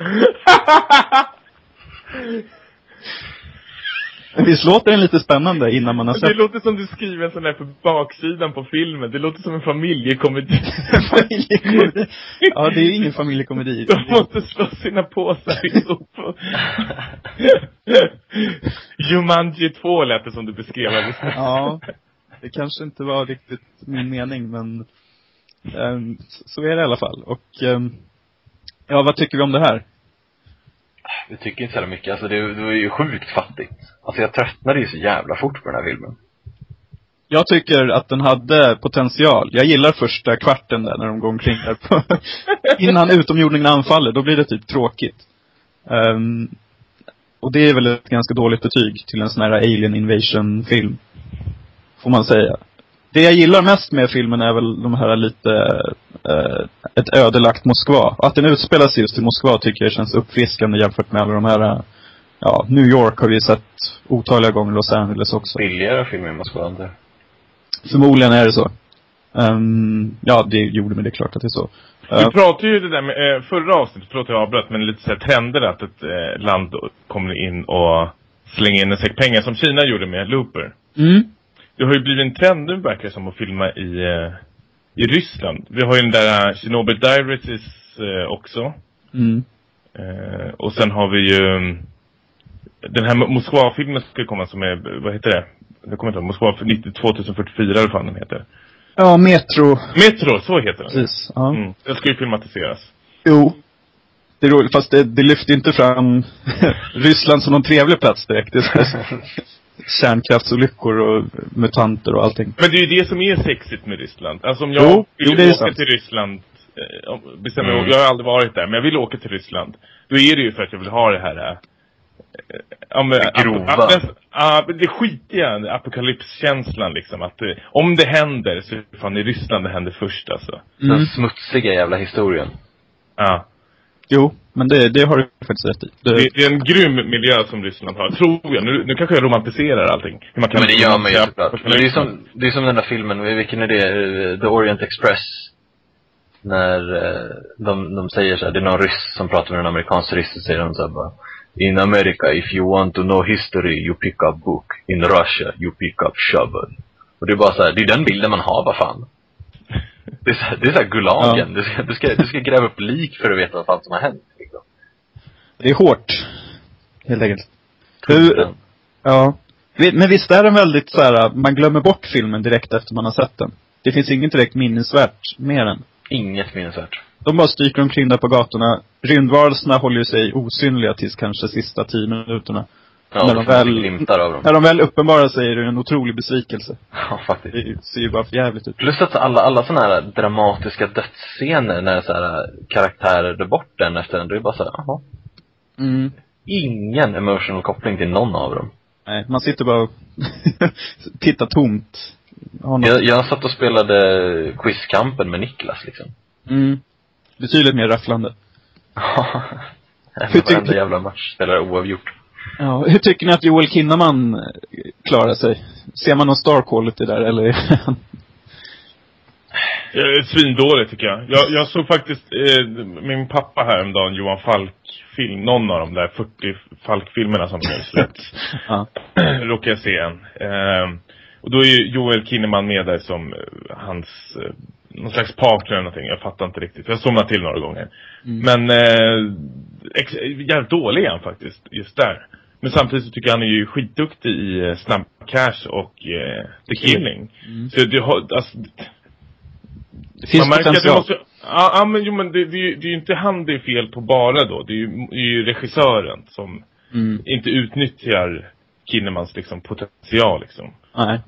Visst låter den lite spännande innan man har Det sett låter som du skriver en sån där för baksidan på filmen. Det låter som en familjekomedi. familjekomedi? Ja, det är ingen familjekomedi. De måste slå sina påsar ihop. Jumanji 2 lät det som du beskrev alldeles. Ja, det kanske inte var riktigt min mening, men ehm, så är det i alla fall. Och, ehm, ja, vad tycker vi om det här? Vi tycker inte så mycket. Alltså det, det var ju sjukt fattigt. Alltså jag tröttnade ju så jävla fort på den här filmen. Jag tycker att den hade potential. Jag gillar första kvarten där när de går omkring där på, innan utomjordingen anfaller. Då blir det typ tråkigt. Ehm, och det är väl ett ganska dåligt betyg till en sån här alien invasion film. Får man säga. Det jag gillar mest med filmen är väl de här lite, eh, ett ödelagt Moskva. Att den utspelar sig just i Moskva tycker jag känns uppfriskande jämfört med alla de här, eh, ja, New York har vi sett otaliga gånger, Los Angeles också. Billigare film i Moskva, jag. Förmodligen är det så. Ehm, ja, det gjorde mig det är klart att det är så. Vi Uh, pratade ju det där med, eh, förra avsnittet, förlåt jag avbröt, men lite så här trender att ett eh, land kommer in och slänger in en säck pengar som Kina gjorde med Looper. mm, Det har ju blivit en trend nu verkar det som att filma i, eh, i Ryssland. Vi har ju den där uh, Chernobyl Diaries eh, också. mm. Eh, och sen har vi ju mm, den här Moskva-filmen ska komma som är, vad heter det? Jag kommer inte ihåg, Moskva för 90, 2044 eller vad den heter. Ja, Metro. Metro, så heter den. Precis. Ja. Mm. Den ska ju filmatiseras. Jo. Det är roligt, fast det, det lyfter inte fram Ryssland som någon trevlig plats direkt. Det kärnkraftsolyckor och mutanter och allting. Men det är ju det som är sexigt med Ryssland. Alltså om jag Jo, vill jo, det åka sant. till Ryssland, eh, bestämmer Mm. jag, har aldrig varit där, men jag vill åka till Ryssland. Då är det ju för att jag vill ha det här, eh, ja, men, Det grova. ap- ap- Ja, men det skitiga, apokalypskänslan liksom. Att eh, om det händer så är det fan i Ryssland det händer först alltså. Mm. Den smutsiga jävla historien. Ja. Jo, men det, det har du faktiskt rätt i. Det, Det, det är en grym miljö som Ryssland har, tror jag. Nu, nu kanske jag romantiserar allting. Hur man Ja, men det gör man ju såklart. Men det är som, det är som den där filmen, vilken är det? The Orient Express. När eh, de, de säger så här, det är någon ryss som pratar med en amerikansk ryss och säger de så här bara In America, if you want to know history, you pick up book. In Russia, you pick up shovel. Och det är bara så här, det är den bilden man har, vad fan. Det är så här, det är så här Gulagen. Du, ska, du, ska, du ska gräva upp lik för att veta vad fan som har hänt. Det är hårt. Helt enkelt. Hur, ja. Men visst är den väldigt så här, man glömmer bort filmen direkt efter man har sett den. Det finns inget direkt minnesvärt med den. Inget minnesvärt. De bara stryker omkring där på gatorna. Rymdvarelserna håller ju sig osynliga tills kanske sista tio minuterna. Ja, När de väl- av dem. När de väl uppenbarar sig är det en otrolig besvikelse. Ja, faktiskt. Det ser ju bara för jävligt ut. Plus att alla, alla såna här dramatiska dödsscener när så här karaktärer dör bort den efter den, då är det bara så här, jaha. Mm. Ingen emotional koppling till någon av dem. Nej, man sitter bara och tittar tomt. Jag, jag satt och spelade Quizkampen med Niklas liksom. Mm. Betydligt mer rafflande. Tycker varenda du- jävla match spelar oavgjort. Ja, hur tycker ni att Joel Kinnaman eh, klarar sig? Ser man någon star quality där eller? är han- Svindåligt tycker jag. jag. Jag såg faktiskt eh, min pappa häromdagen, Johan Falk-film, någon av de där 40 Falk-filmerna som nu släppts. ja. råkade jag se en. Eh, och då är ju Joel Kinnaman med där som eh, hans, eh, någon slags partner eller någonting. Jag fattar inte riktigt. Jag somnade till några gånger. Mm. Men, eh, ex- jävligt dålig är han faktiskt, just där. Men samtidigt så tycker jag han är ju skitduktig i eh, Snabb Cash och eh, The Killing. Mm. Så det har, alltså, Det finns man märker att det potential. måste, ja, ja men jo men det, det, är ju- det är ju inte han det är fel på bara då. Det är ju, det är ju regissören som Mm. inte utnyttjar Kinnemans liksom potential liksom. Nej.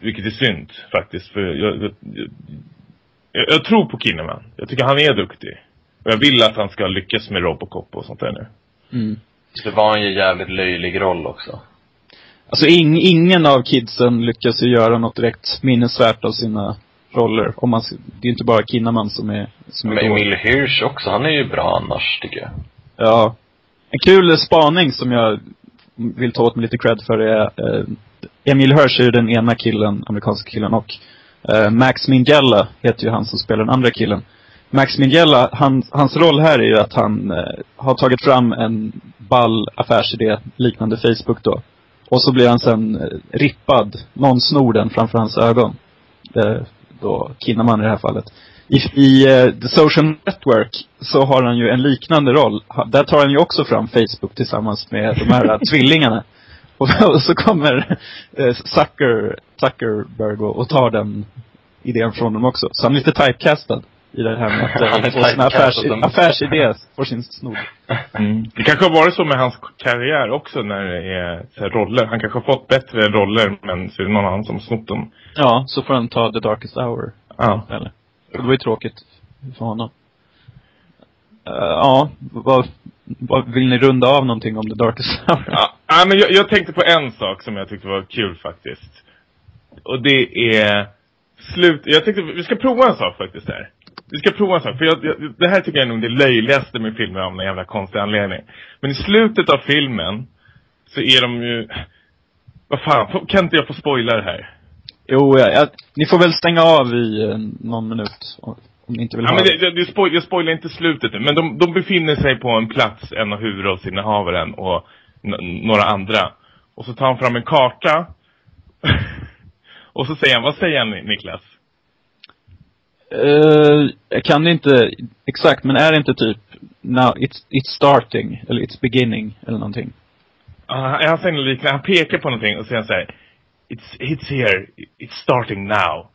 Vilket är synd faktiskt. För jag, jag, jag, jag tror på Kinnaman. Jag tycker han är duktig. Och jag vill att han ska lyckas med Robocop och sånt där nu. Mm. Det var en ju jävligt löjlig roll också. Alltså ing, ingen av kidsen lyckas ju göra något direkt minnesvärt av sina roller. Om man, det är inte bara Kinnaman som är, som är Men dålig. Emil Hirsch också, han är ju bra annars tycker jag. Ja. En kul spaning som jag vill ta åt mig lite cred för är eh, Emil Hirsch är ju den ena killen, amerikanska killen och eh, Max Minghella heter ju han som spelar den andra killen. Max Minghella, han, hans roll här är ju att han eh, har tagit fram en ball affärsidé liknande Facebook då. Och så blir han sen eh, rippad. Någon snor den framför hans ögon. Eh, då Kinnaman i det här fallet. I, i uh, The Social Network så har han ju en liknande roll. Ha- Där tar han ju också fram Facebook tillsammans med de här tvillingarna. Och, och så kommer uh, Zucker, Zuckerberg och, och tar den idén från dem också. Så han är lite typecastad i det här med att Han är eh, få sin affärs, som- affärsidé får sin snod. Mm. Det kanske har varit så med hans karriär också när det är så här, roller. Han kanske har fått bättre roller men så är det någon annan som snott dem. Ja, så får han ta The Darkest Hour. Ja. Eller? Och det var ju tråkigt för honom. Eh, ja, vad, vad, vill ni runda av någonting om The Darkest Hour? Ja, ja, men jag, jag tänkte på en sak som jag tyckte var kul faktiskt. Och det är slut... Jag tänkte vi ska prova en sak faktiskt här. Vi ska prova en sak. För jag, jag, det här tycker jag är nog det löjligaste med filmer av någon jävla konstig anledning. Men i slutet av filmen så är de ju... Vad fan, kan inte jag få spoila det här? Jo, ja, ja, ni får väl stänga av i eh, någon minut. Om ni inte vill Ja, men det, det, det spoil, jag spoilar inte slutet nu, men de, de befinner sig på en plats, en av huvudrollsinnehavaren och några andra. Och så tar han fram en karta. och så säger han, vad säger han Niklas? Eh, jag kan inte exakt, men är det inte typ now, it's, it's starting, eller it's beginning, eller någonting? Uh, han säger något liknande, han pekar på någonting och säger så här, It's, it's here, it's starting now.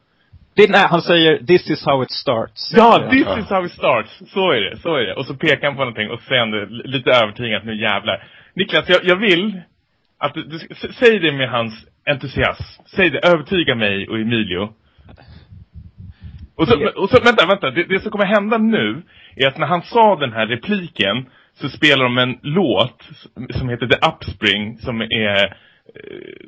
Det, nej, han säger this is how it starts. Ja, this Ja. is how it starts. Så är det, så är det. Och så pekar han på någonting och säger det lite övertygat, nu jävlar. Niklas, jag, jag vill att du, du säg det med hans entusiasm. Säg det, övertyga mig och Emilio. Och så, och så vänta, vänta. Det, det som kommer hända nu är att när han sa den här repliken så spelar de en låt som heter The Upspring som är eh,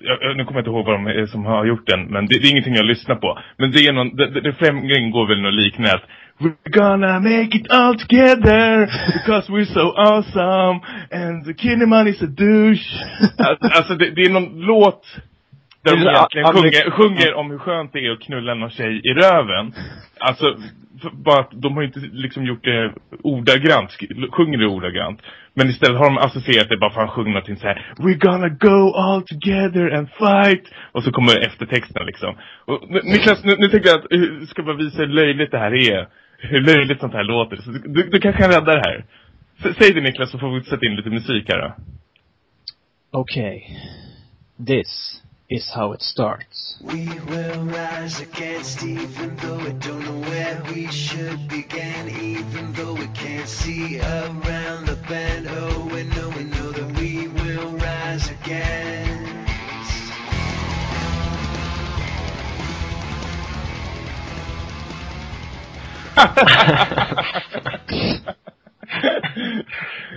jag, nu kommer jag inte ihåg vad de är som har gjort den, men det, det är ingenting jag lyssnar på. Men det är någon, främlingen går väl något liknande. We're gonna make it all together because we're so awesome and the Kinnaman is a douche. Al- Alltså det, det är någon låt där de egentligen sjunger, sjunger om hur skönt det är att knulla någon tjej i röven. Alltså, bara att de har inte liksom gjort det ordagrant, sjunger det ordagrant. Men istället har de associerat det bara för att han sjunger någonting så här. We're gonna go all together and fight. Och så kommer eftertexten liksom. Och, nu- Niklas, nu, nu tänkte jag att uh, ska bara visa hur löjligt det här är. Hur löjligt sånt här låter. Så du, du, du kanske kan rädda det här. S- säg det Niklas så får vi sätta in lite musik här då. Okay. This is how it starts. We will rise against even though we don't know where we should begin even though we can't see around the bend oh we know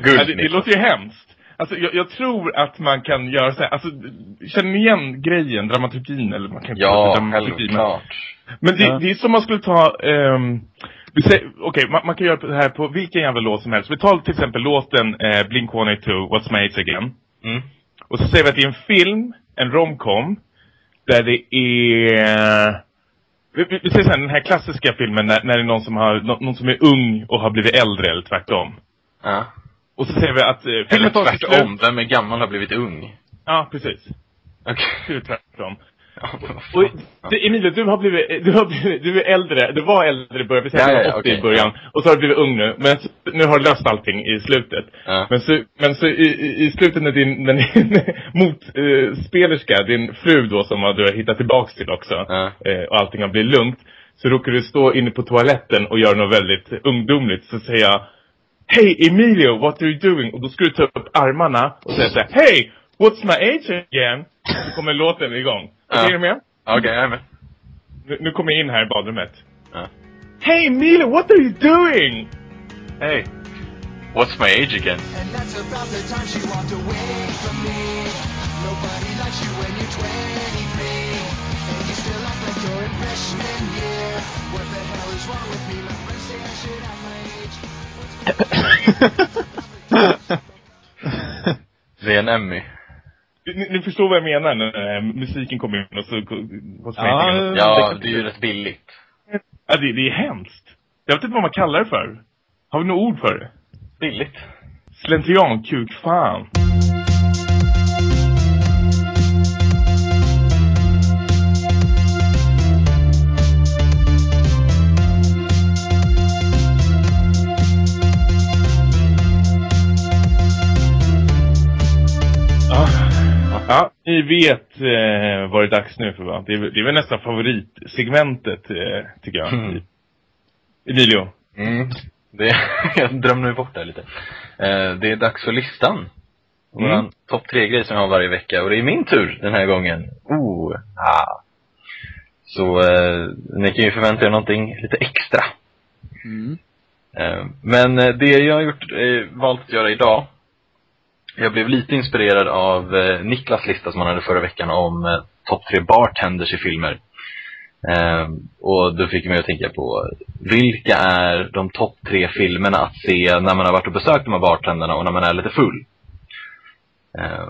Ja, det, det låter ju hemskt. Alltså jag, jag tror att man kan göra så här, alltså känner ni igen grejen, dramaturgin eller man kan Ja, dramaturgi, men, självklart. men det, Ja. det är som man skulle ta, vi säger, okej man, man kan göra det här på vilken jävla låt som helst. Vi tar till exempel låten eh, Blink-182, What's My Age Again. Mm. Och så säger vi att det är en film, en romcom, där det är... Vi, så här, den här klassiska filmen när, när det är någon som, har, nå- någon som är ung och har blivit äldre eller tvärtom. Ja. Och så säger vi att eh, Eller tvärtom, vem är gammal och har blivit ung? Ja, precis. Okej. Är tvärtom. Ja, Och, fan. det, Emilia, du har blivit, du har blivit, du är äldre, du var äldre i början, vi säger Ja, du ja, var 80 okej, i början, och så har du blivit ung nu, men nu har du löst allting i slutet. Ja. Men så, men så i, i, slutet när din, när din motspelerska, din fru då som du har hittat tillbaks till också, Ja. eh, och allting har blivit lugnt, så råkar du stå inne på toaletten och göra något väldigt ungdomligt, så säger jag Hej Emilio, what are you doing? Och då ska du ta upp armarna och säga såhär Hej, what's my age again? Så kommer låten igång. Okej, Ja. är du med? Okej, jag är med. Nu, nu kommer jag in här i badrummet. Ja. Hey Emilio, what are you doing? Hey. What's my age again? And that's about the time she walked away from me. Nobody likes you when you're 23. And you still act like you're in freshman year. What the hell is wrong with me? My friends say I should act my age. Det är en Emmy. Ni, ni förstår vad jag menar när eh, musiken kommer in och så... Ja, Ja, det är ju rätt billigt. ja det, det är hemskt. Jag vet inte vad man kallar det för. Har vi något ord för det? Billigt. Slentrian, kuk, fan. Ni vet eh, vad det är dags nu för va? Det är, det är väl nästan favoritsegmentet, eh, tycker jag. Mm. Emilio. Mm. Det, jag drömde mig bort där lite. Eh, det är dags för listan. Våran Mm. topp tre-grej som jag har varje vecka. Och det är min tur den här gången. Oh, ah. Så eh, ni kan ju förvänta er någonting lite extra. Mm. Eh, Men eh, det jag har gjort, eh, valt att göra idag jag blev lite inspirerad av eh, Niklas lista som han hade förra veckan om eh, topp tre bartenders i filmer Eh, Och då fick mig att tänka på Vilka är de topp tre filmerna att se när man har varit och besökt de här bartenderna och när man är lite full? Ehm, eh,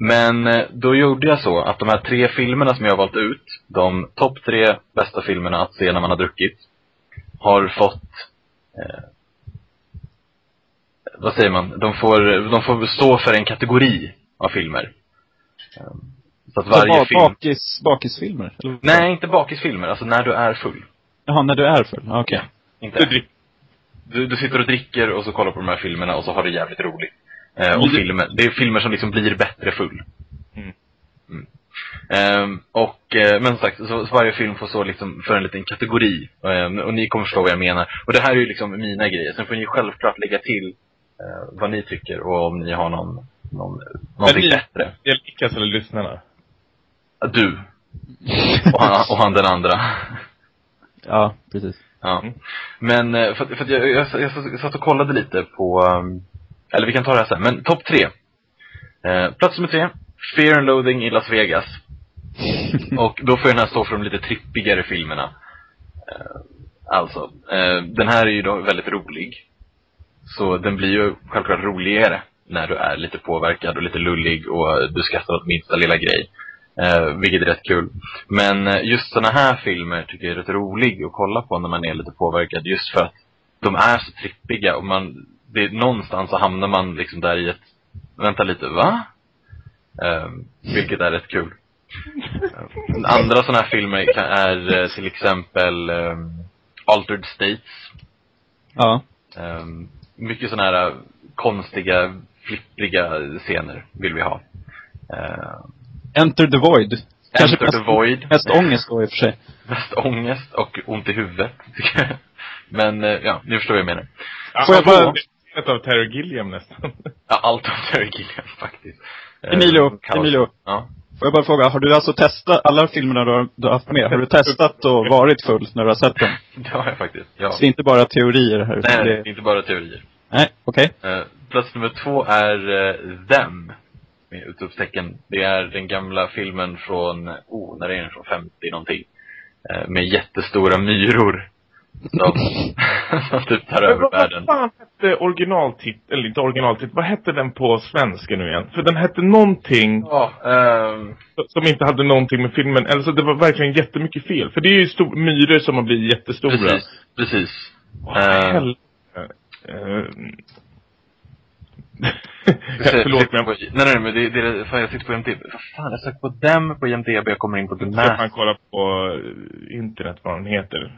Men då gjorde jag så att de här tre filmerna som jag har valt ut De topp tre bästa filmerna att se när man har druckit Har fått eh, vad säger man? De får, de får stå för en kategori av filmer. Eh, Så att varje ba- film... bakis, bakisfilmer? Eller? Nej, inte bakisfilmer. Alltså när du är full. Jaha, när du är full? Okej. Inte. Du, du sitter och dricker och så kollar på de här filmerna och så har du jävligt roligt. Eh, och Mm. filmer, det är filmer som liksom blir bättre full. Mm. Mm. Ehm, och, eh, men som sagt, så, så varje film får så liksom för en liten kategori. Ehm, och ni kommer förstå vad jag menar. Och det här är ju liksom mina grejer. Sen får ni självklart lägga till eh, vad ni tycker och om ni har någon, någon, någonting ni- bättre. Det är Likas eller lyssnarna. Du. Och han, och han den andra. Ja, precis. Ja. Men, eh, för, att- för att jag, jag, jag, jag satt och kollade lite på, um, eller vi kan ta det här sen, men topp tre. Eh, plats nummer tre, Fear and Loathing i Las Vegas. och då får den här stå för de lite trippigare filmerna. Eh, alltså, eh, den här är ju då väldigt rolig. Så den blir ju självklart roligare när du är lite påverkad och lite lullig och du skrattar åt minsta lilla grej. Eh, vilket är rätt kul. Men eh, just såna här filmer tycker jag är rätt rolig att kolla på när man är lite påverkad. Just för att de är så trippiga och man, det, någonstans så hamnar man liksom där i ett, vänta lite, va? Eh, vilket är rätt kul. Andra sådana här filmer kan, är eh, till exempel eh, Altered States. Ja. Um, mycket sådana här eh, konstiga, flippriga scener vill vi ha. Uh, Enter the Void. Kanske Enter the mest, Void. mest ångest då i och för sig. Mest ångest och ont i huvudet, tycker jag. Men, eh, ja, ni förstår vad jag menar. Ja, Får jag bara- Ett av Terry Gilliam nästan. Ja, allt om Terry Gilliam faktiskt. Eh, Emilio, kaos. Emilio. Ja. Får jag bara fråga, har du alltså testat alla filmerna du har, du har haft med? Har du testat och varit full när du har sett dem? Det har jag faktiskt, ja. Så det är inte bara teorier här? Nej, det är inte bara teorier. Nej, okej. Eh, plats nummer två är uh, Them. Med utropstecken. Det är den gamla filmen från, oh, när är den? Från 50 någonting. Eh, med jättestora myror. Som, som typ tar över vad, världen. vad fan hette originaltiteln, eller inte originaltiteln, vad hette den på svenska nu igen? För den hette någonting Ja, ehm, som inte hade någonting med filmen, eller så det var verkligen jättemycket fel. För det är ju stor, myror som har blivit jättestora. precis. Precis. Åh, Eh. helvete. Ser- Förlåt men på, nej, nej, men det, det fan, jag sitter på IMDB. Vad fan, jag söker på dem på IMDB, jag kommer in på The jag ska fan Mask. kolla på eh, internet vad den heter.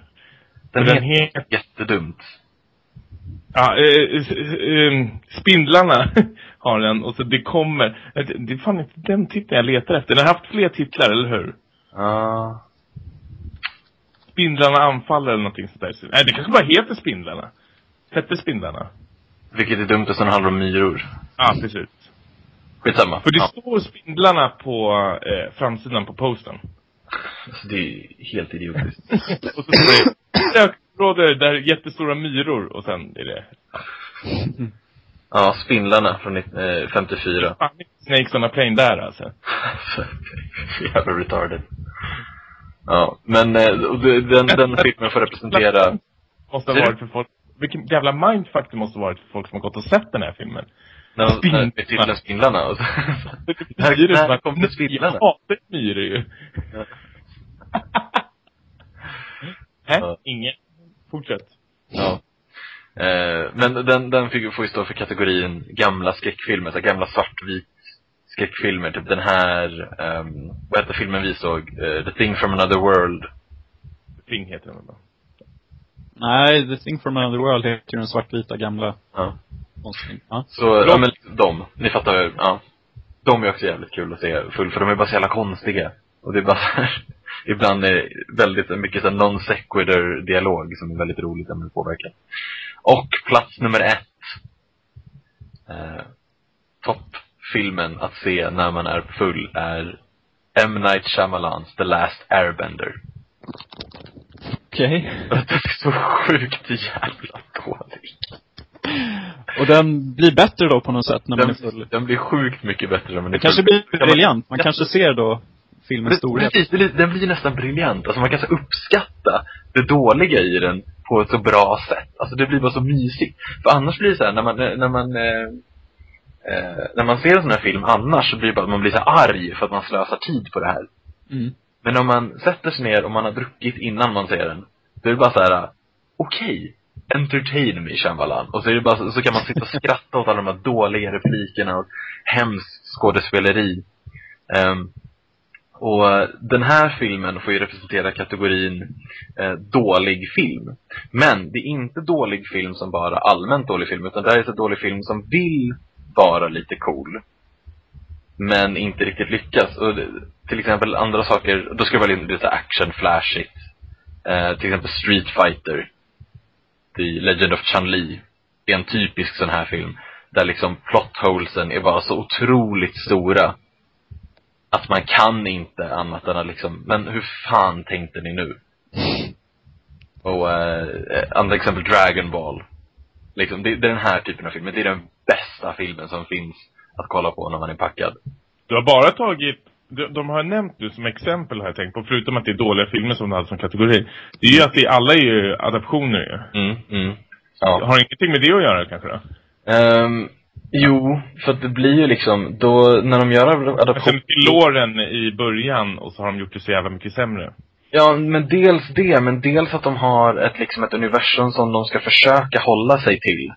Den, den heter heter- jättedumt. Ja, eh, eh, Spindlarna har den och så det kommer. eh, Det det är fan inte den titeln jag letar efter. Den har haft fler titlar, eller hur? Ja. Spindlarna anfaller eller någonting sånt där. Nej, det kanske bara heter Spindlarna. Hette Spindlarna? vilket är dumt, och sen handlar det om myror. Ja, precis. Skitsamma. För det Ja. står Spindlarna på eh, framsidan på posten. Alltså, det är helt idiotiskt. Och så står det sökområde där jättestora myror och sen är det Ja, Spindlarna från eh, 54. fan Snakes on a plane där alltså. Jävla retarded. Ja, men eh, den, den filmen får representera... Måste ha varit för folk. Vilken jävla mindfuck det måste varit för folk som har gått och sett den här filmen. När, Spin- när, med titeln Spindlarna. Och så, här att- kom det Spindlarna. Jag hatar myror ju. Ja. Hä? Ja. Inget. Fortsätt. ja. Eh, men den, den fick, får ju stå för kategorin gamla skräckfilmer, så gamla svartvit skräckfilmer. Typ den här, um, vad hette filmen vi såg? Eh, The Thing from Another World. Thing heter den bara. Nej, The Thing from Another World heter ju den svartvita gamla Ja. Ja. Så, ja men de. Ni fattar, ja. De är också jävligt kul att se full, för de är bara så jävla konstiga. Och det är bara här, ibland är väldigt mycket så här non sequitur dialog som är väldigt roligt när man påverkar. Och plats nummer ett. Eh, Toppfilmen att se när man är full är M. Night Shyamalans The Last Airbender. Okej. Den är så sjukt jävla dålig. Och den blir bättre då på något sätt när man är Den, full? den blir sjukt mycket bättre när man är Det kanske full. blir briljant. Man kanske ser då filmens storhet. Precis, den blir nästan briljant. Alltså man kan så uppskatta det dåliga i den på ett så bra sätt. Alltså det blir bara så mysigt. För annars blir det så här, när man, när man, eh, eh, när man ser en sån här film annars så blir det bara att man blir så arg för att man slösar tid på det här. Mm. Men om man sätter sig ner och man har druckit innan man ser den, då är det bara så här, okej, entertain me Shyamalan. Och så är det bara så, kan man sitta och skratta åt alla de här dåliga replikerna och hemskt skådespeleri. Um, och den här filmen får ju representera kategorin eh, dålig film. Men det är inte dålig film som bara allmänt dålig film, utan det här är så dålig film som vill vara lite cool. Men inte riktigt lyckas. Och det, till exempel andra saker, då ska det vara lite action, flashigt. Eh, till exempel Street Fighter. The Legend of Chun-Li. är en typisk sån här film. Där liksom plot holesen är bara så otroligt stora. Att man kan inte annat än att liksom, men hur fan tänkte ni nu? Och eh, andra exempel, Dragon Ball. Liksom, det, det är den här typen av film. Det är den bästa filmen som finns att kolla på när man är packad. Du har bara tagit, de, de har nämnt du som exempel har jag tänkt på, förutom att det är dåliga filmer som du hade som kategori. Det är ju att det, alla är ju adaptioner ju. Mm, mm. Ja. Har ingenting med det att göra kanske då? Ehm, jo, för att det blir ju liksom, då, när de gör Jag adaption... känner till låren i början och så har de gjort det så jävla mycket sämre. Ja, men dels det, men dels att de har ett, liksom ett universum som de ska försöka hålla sig till.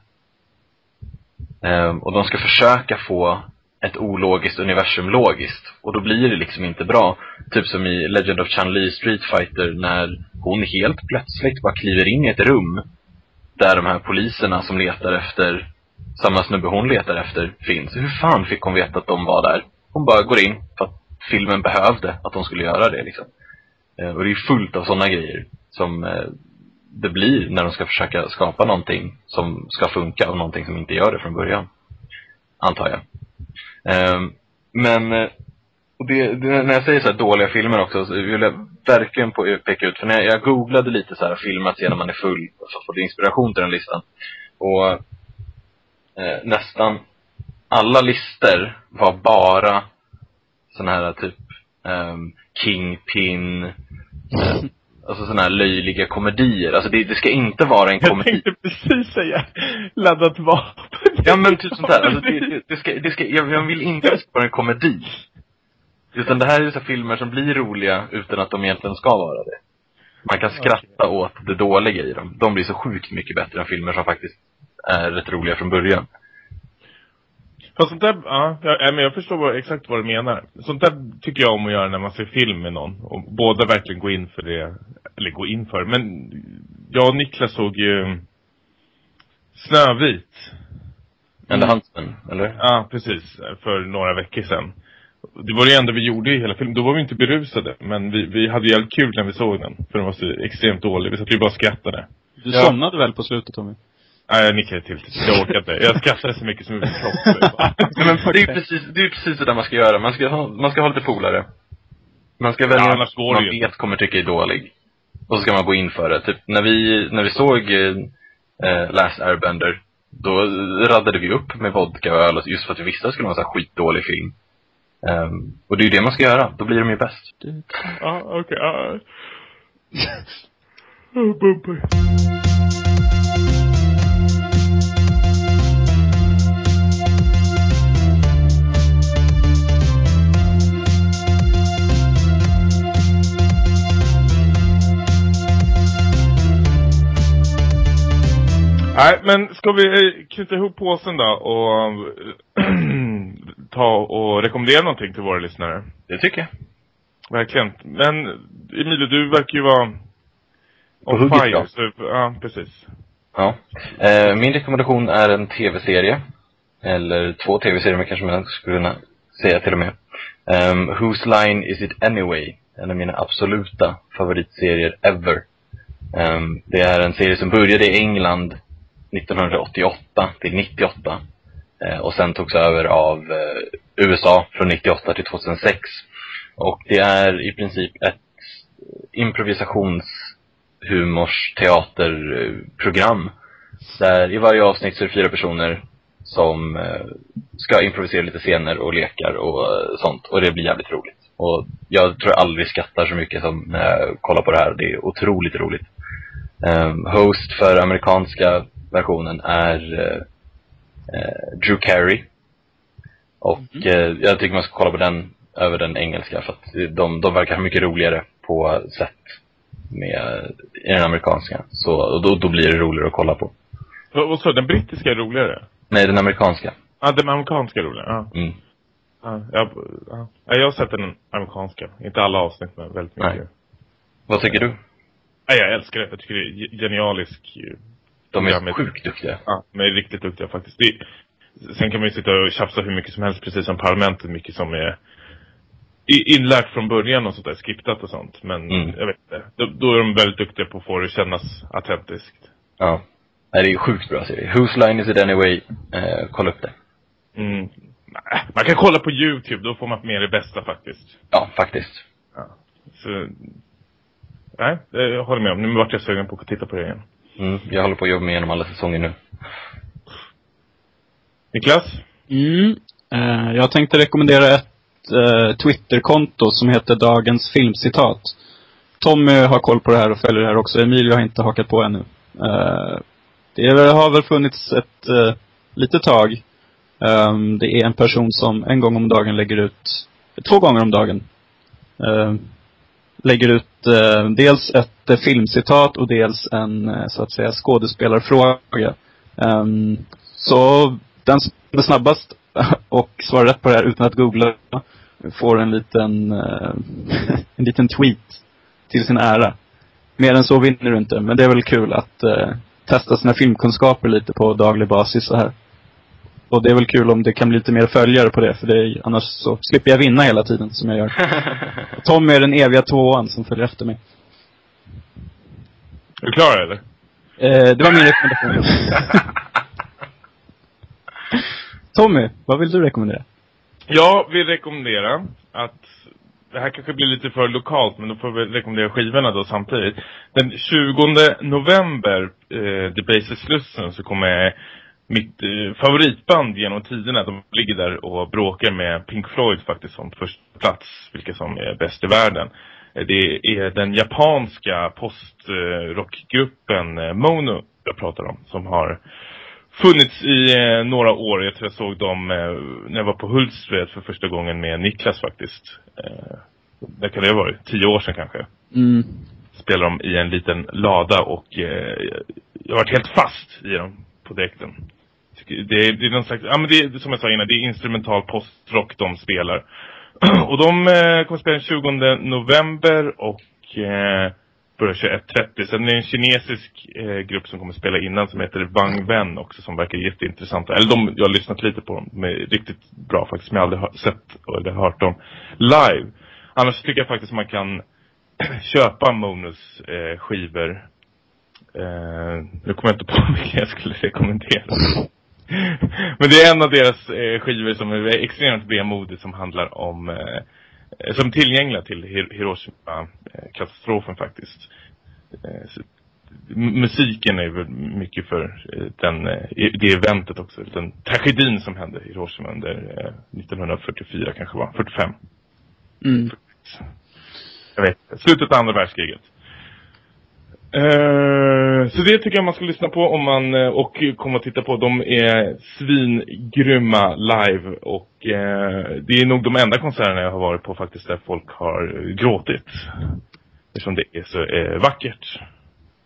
Ehm, och de ska försöka få ett ologiskt universum logiskt. Och då blir det liksom inte bra. Typ som i Legend of Chun-Li Street Fighter när hon helt plötsligt bara kliver in i ett rum där de här poliserna som letar efter samma snubbe hon letar efter finns. Hur fan fick hon veta att de var där? Hon bara går in för att filmen behövde att hon skulle göra det liksom. Eh, Och det är fullt av sådana grejer som eh, det blir när de ska försöka skapa någonting som ska funka och någonting som inte gör det från början. Antar jag. Ehm, Men, och det, det, när jag säger så här dåliga filmer också, så vill jag verkligen på, peka ut, för när jag, jag googlade lite så här filmer att se när man är full, för att få inspiration till den listan. Och eh, nästan alla lister var bara såna här typ um, Kingpin, eh, alltså såna här löjliga komedier. Alltså det, det ska inte vara en Jag komedi. tänkte precis säga laddat vapen. Ja men typ sånt där. Alltså, det, det, det ska, det ska, jag, jag vill inte att det ska vara en komedi. Utan det här är så här filmer som blir roliga utan att de egentligen ska vara det. Man kan skratta åt det dåliga i dem. De blir så sjukt mycket bättre än filmer som faktiskt är rätt roliga från början. Fast sånt där, ja, jag, men jag förstår vad, exakt vad du menar. Sånt där tycker jag om att göra när man ser film med någon. Och båda verkligen gå in för det. Eller gå in för, men jag och Niklas såg ju Snövit. Det är Huntsman, eller? Ja, precis. För några veckor sedan. Det var det enda vi gjorde i hela filmen. Då var vi inte berusade. Men vi, vi hade jävligt kul när vi såg den. För den var så extremt dålig. Vi satt ju bara och skrattade. Du Ja. somnade väl på slutet Tommy? Nej, jag nickade till. Jag orkade inte. Jag skrattade så mycket som jag kropp. Nej, men det är ju precis, det är precis det där man ska göra. Man ska ha, man ska ha lite polare. Man ska välja Ja, något annars går man ju inte. vet kommer tycka är dålig. Och så ska man gå in för det. Typ när vi, när vi såg eh, Last Airbender, då raddade vi upp med vodka och öl just för att vi visste att det skulle vara en sån här skitdålig film. Ehm, och det är ju det man ska göra. Då blir de ju bäst. Ja, okej. ja. Oh, Nej, men ska vi eh, knyta ihop påsen då och ta och rekommendera någonting till våra lyssnare? Det tycker jag. Verkligen. Men Emilio, du verkar ju vara På on hugget, fire. Så, ja, precis. Ja. Eh, min rekommendation är en tv-serie. Eller två tv-serier man kanske man skulle kunna säger jag till och med. Um, Whose Line Is It Anyway? En av mina absoluta favoritserier ever. Um, det är en serie som började i England 1988 till 98. Eh, och sen togs över av eh, USA från 98 till 2006. Och det är i princip ett improvisationshumorsteaterprogram. Där i varje avsnitt så är det fyra personer som eh, ska improvisera lite scener och lekar och eh, sånt. Och det blir jävligt roligt. Och jag tror jag aldrig skrattar så mycket som när jag kollar på det här. Det är otroligt roligt. Um, host för amerikanska versionen är uh, uh, Drew Carey. Och uh, jag tycker man ska kolla på den över den engelska för att de, de verkar mycket roligare på sätt med i den amerikanska. Så och då, då blir det roligare att kolla på. Vad sa du? Den brittiska är roligare? Nej, den amerikanska. Ja, den amerikanska är roligare. Ja. Mm. Ja, jag, ja. Ja, jag har sett den amerikanska. Inte alla avsnitt, men väldigt mycket. Nej. Vad tycker du? Ja, jag älskar det. Jag tycker det är ge- genialisk. De är programmet. sjukt duktiga. Ja, de är riktigt duktiga faktiskt. Det, sen kan man ju sitta och tjafsa hur mycket som helst, precis som parlamentet. Mycket som är inlärt från början och sånt där, skriptat och sånt. Men Mm. jag vet inte. Då, då är de väldigt duktiga på att få det att kännas autentiskt. Ja. Nej, det är sjukt bra serie. Whose Line Is It Anyway? Eh, kolla upp det. Mm. Man kan kolla på YouTube, då får man med det bästa faktiskt. Ja, faktiskt. Så, nej, det- jag håller med om. Nu vart jag sugen på att titta på det igen. Mm, jag håller på att jobba med igenom alla säsonger nu. Niklas? Mm. Eh, jag tänkte rekommendera ett eh, Twitterkonto som heter Dagens Filmcitat. Tommy har koll på det här och följer det här också. Emilio har inte hakat på ännu. Eh, det har väl funnits ett eh, litet tag. Ehm, det är en person som en gång om dagen lägger ut, två gånger om dagen, eh, lägger ut eh, dels ett eh, filmcitat och dels en, eh, så att säga, skådespelarfråga. Um, så den som är snabbast och svarar rätt på det här utan att googla får en liten, eh, en liten tweet till sin ära. Mer än så vinner du inte, men det är väl kul att eh, testa sina filmkunskaper lite på daglig basis så här. Och det är väl kul om det kan bli lite mer följare på det, för det är, annars så slipper jag vinna hela tiden som jag gör. Tom är den eviga tvåan som följer efter mig. Är du klar eller? Eh, det var min rekommendation. Tommy, vad vill du rekommendera? Jag vill rekommendera att det här kanske blir lite för lokalt, men då får vi rekommendera skivorna då samtidigt. Den 20 november, eh, The Basis Slussen, så kommer mitt eh, favoritband genom tiderna. De ligger där och bråkar med Pink Floyd faktiskt som första plats, vilka som är bäst i världen. Eh, Det är den japanska postrockgruppen eh, Mono jag pratar om, som har funnits i eh, några år. Jag tror jag såg dem när jag var på Hultsfred för första gången med Niklas faktiskt. Det kan det ha varit, tio år sedan kanske. Mm. Spelar de i en liten lada och jag har varit helt fast i dem på direkten. Det är, det är någon slags, ja men det är som jag sa innan, det är instrumental postrock de spelar. och de eh, kommer spela den 20 november och eh, börjar 21.30. Sen är det en kinesisk eh, grupp som kommer spela innan som heter Wang Wen också som verkar jätteintressanta. Eller de, jag har lyssnat lite på dem. De är riktigt bra faktiskt. Men jag har aldrig hör, sett eller hört dem live. Annars tycker jag faktiskt man kan köpa Monos eh, skivor. Eh, nu kommer jag inte på vilka jag skulle rekommendera. Men det är en av deras eh, skivor som är extremt vemodig som handlar om eh, eh, som tillgängliga till Hir- Hiroshima-katastrofen faktiskt. Eh, så, musiken är väl mycket för eh, den, eh, i- det eventet också. Den tragedin som hände i Hiroshima under eh, 1944 kanske var, 45. Mm. Jag vet Slutet av andra världskriget. Eh, så det tycker jag man ska lyssna på om man, eh, och komma och titta på. De är svingrymma live och eh, det är nog de enda konserterna jag har varit på faktiskt där folk har gråtit. Eftersom det är så vackert.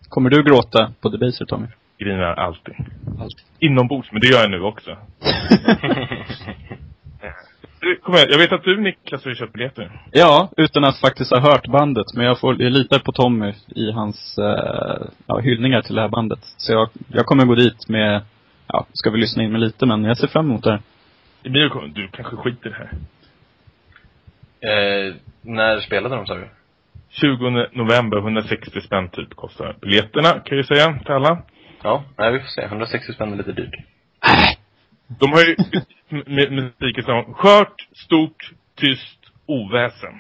Kommer du gråta på Debaser, Tommy? Grinar alltid. Alltid. Inombords, men det gör jag nu också. Du, Kom igen, jag vet att du Niklas har köpt biljetter. Ja, utan att faktiskt ha hört bandet. Men jag, får, jag litar på Tommy i hans eh, ja, hyllningar till det här bandet. Så jag, jag kommer gå dit med, ja, ska vi lyssna in med lite, men jag ser fram emot det här. Emilio, du kanske skiter i det här. Eh, när spelade de sa du? 20 november, 160 spänn typ kostar biljetterna, kan jag ju säga till alla. Ja, nej vi får se. 160 spänn är lite dyrt. De har ju med musiken som skört, stort, tyst, oväsen.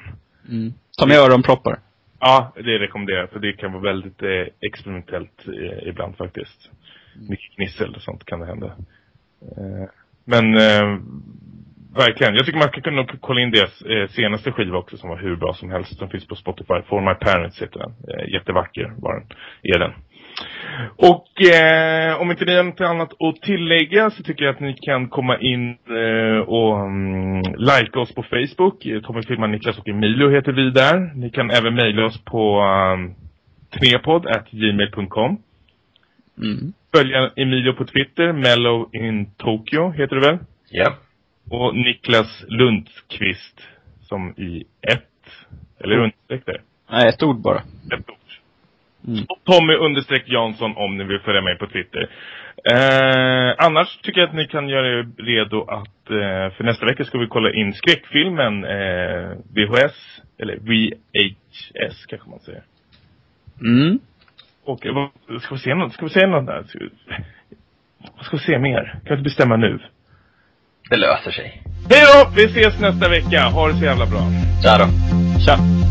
Mm. Ta med öronproppar. Ja, det rekommenderar för det kan vara väldigt eh, experimentellt eh, ibland faktiskt. Mycket gnissel och sånt kan det hända. Eh, men eh, verkligen, jag tycker man ska kunna kolla in deras eh, senaste skiva också som var hur bra som helst. Som finns på Spotify. For My Parents heter den. Eh, jättevacker var den, är den. Och eh, om inte ni har något annat att tillägga så tycker jag att ni kan komma in eh, och um, like oss på Facebook. Tommy Filman, Niklas och Emilio heter vi där. Ni kan även mejla oss på um, gmail.com Mm. Följa Emilio på Twitter, Mellow in Tokyo heter det väl? Ja. Och Niklas Lundqvist som i ett, eller understreck där. Nej, ett ord bara. Ett ord. Mm. Och Tommy understreck Jansson om ni vill följa mig på Twitter. Eh, annars tycker jag att ni kan göra er redo att, eh, för nästa vecka ska vi kolla in skräckfilmen eh, VHS, eller VHS kanske man säger. Mm. Och eh, vad, ska vi se något, ska vi se något där? Ska vi, vad ska vi se mer? Kan vi inte bestämma nu? Det löser sig. Hej då! Vi ses nästa vecka. Ha det så jävla bra. Tja då. Tja.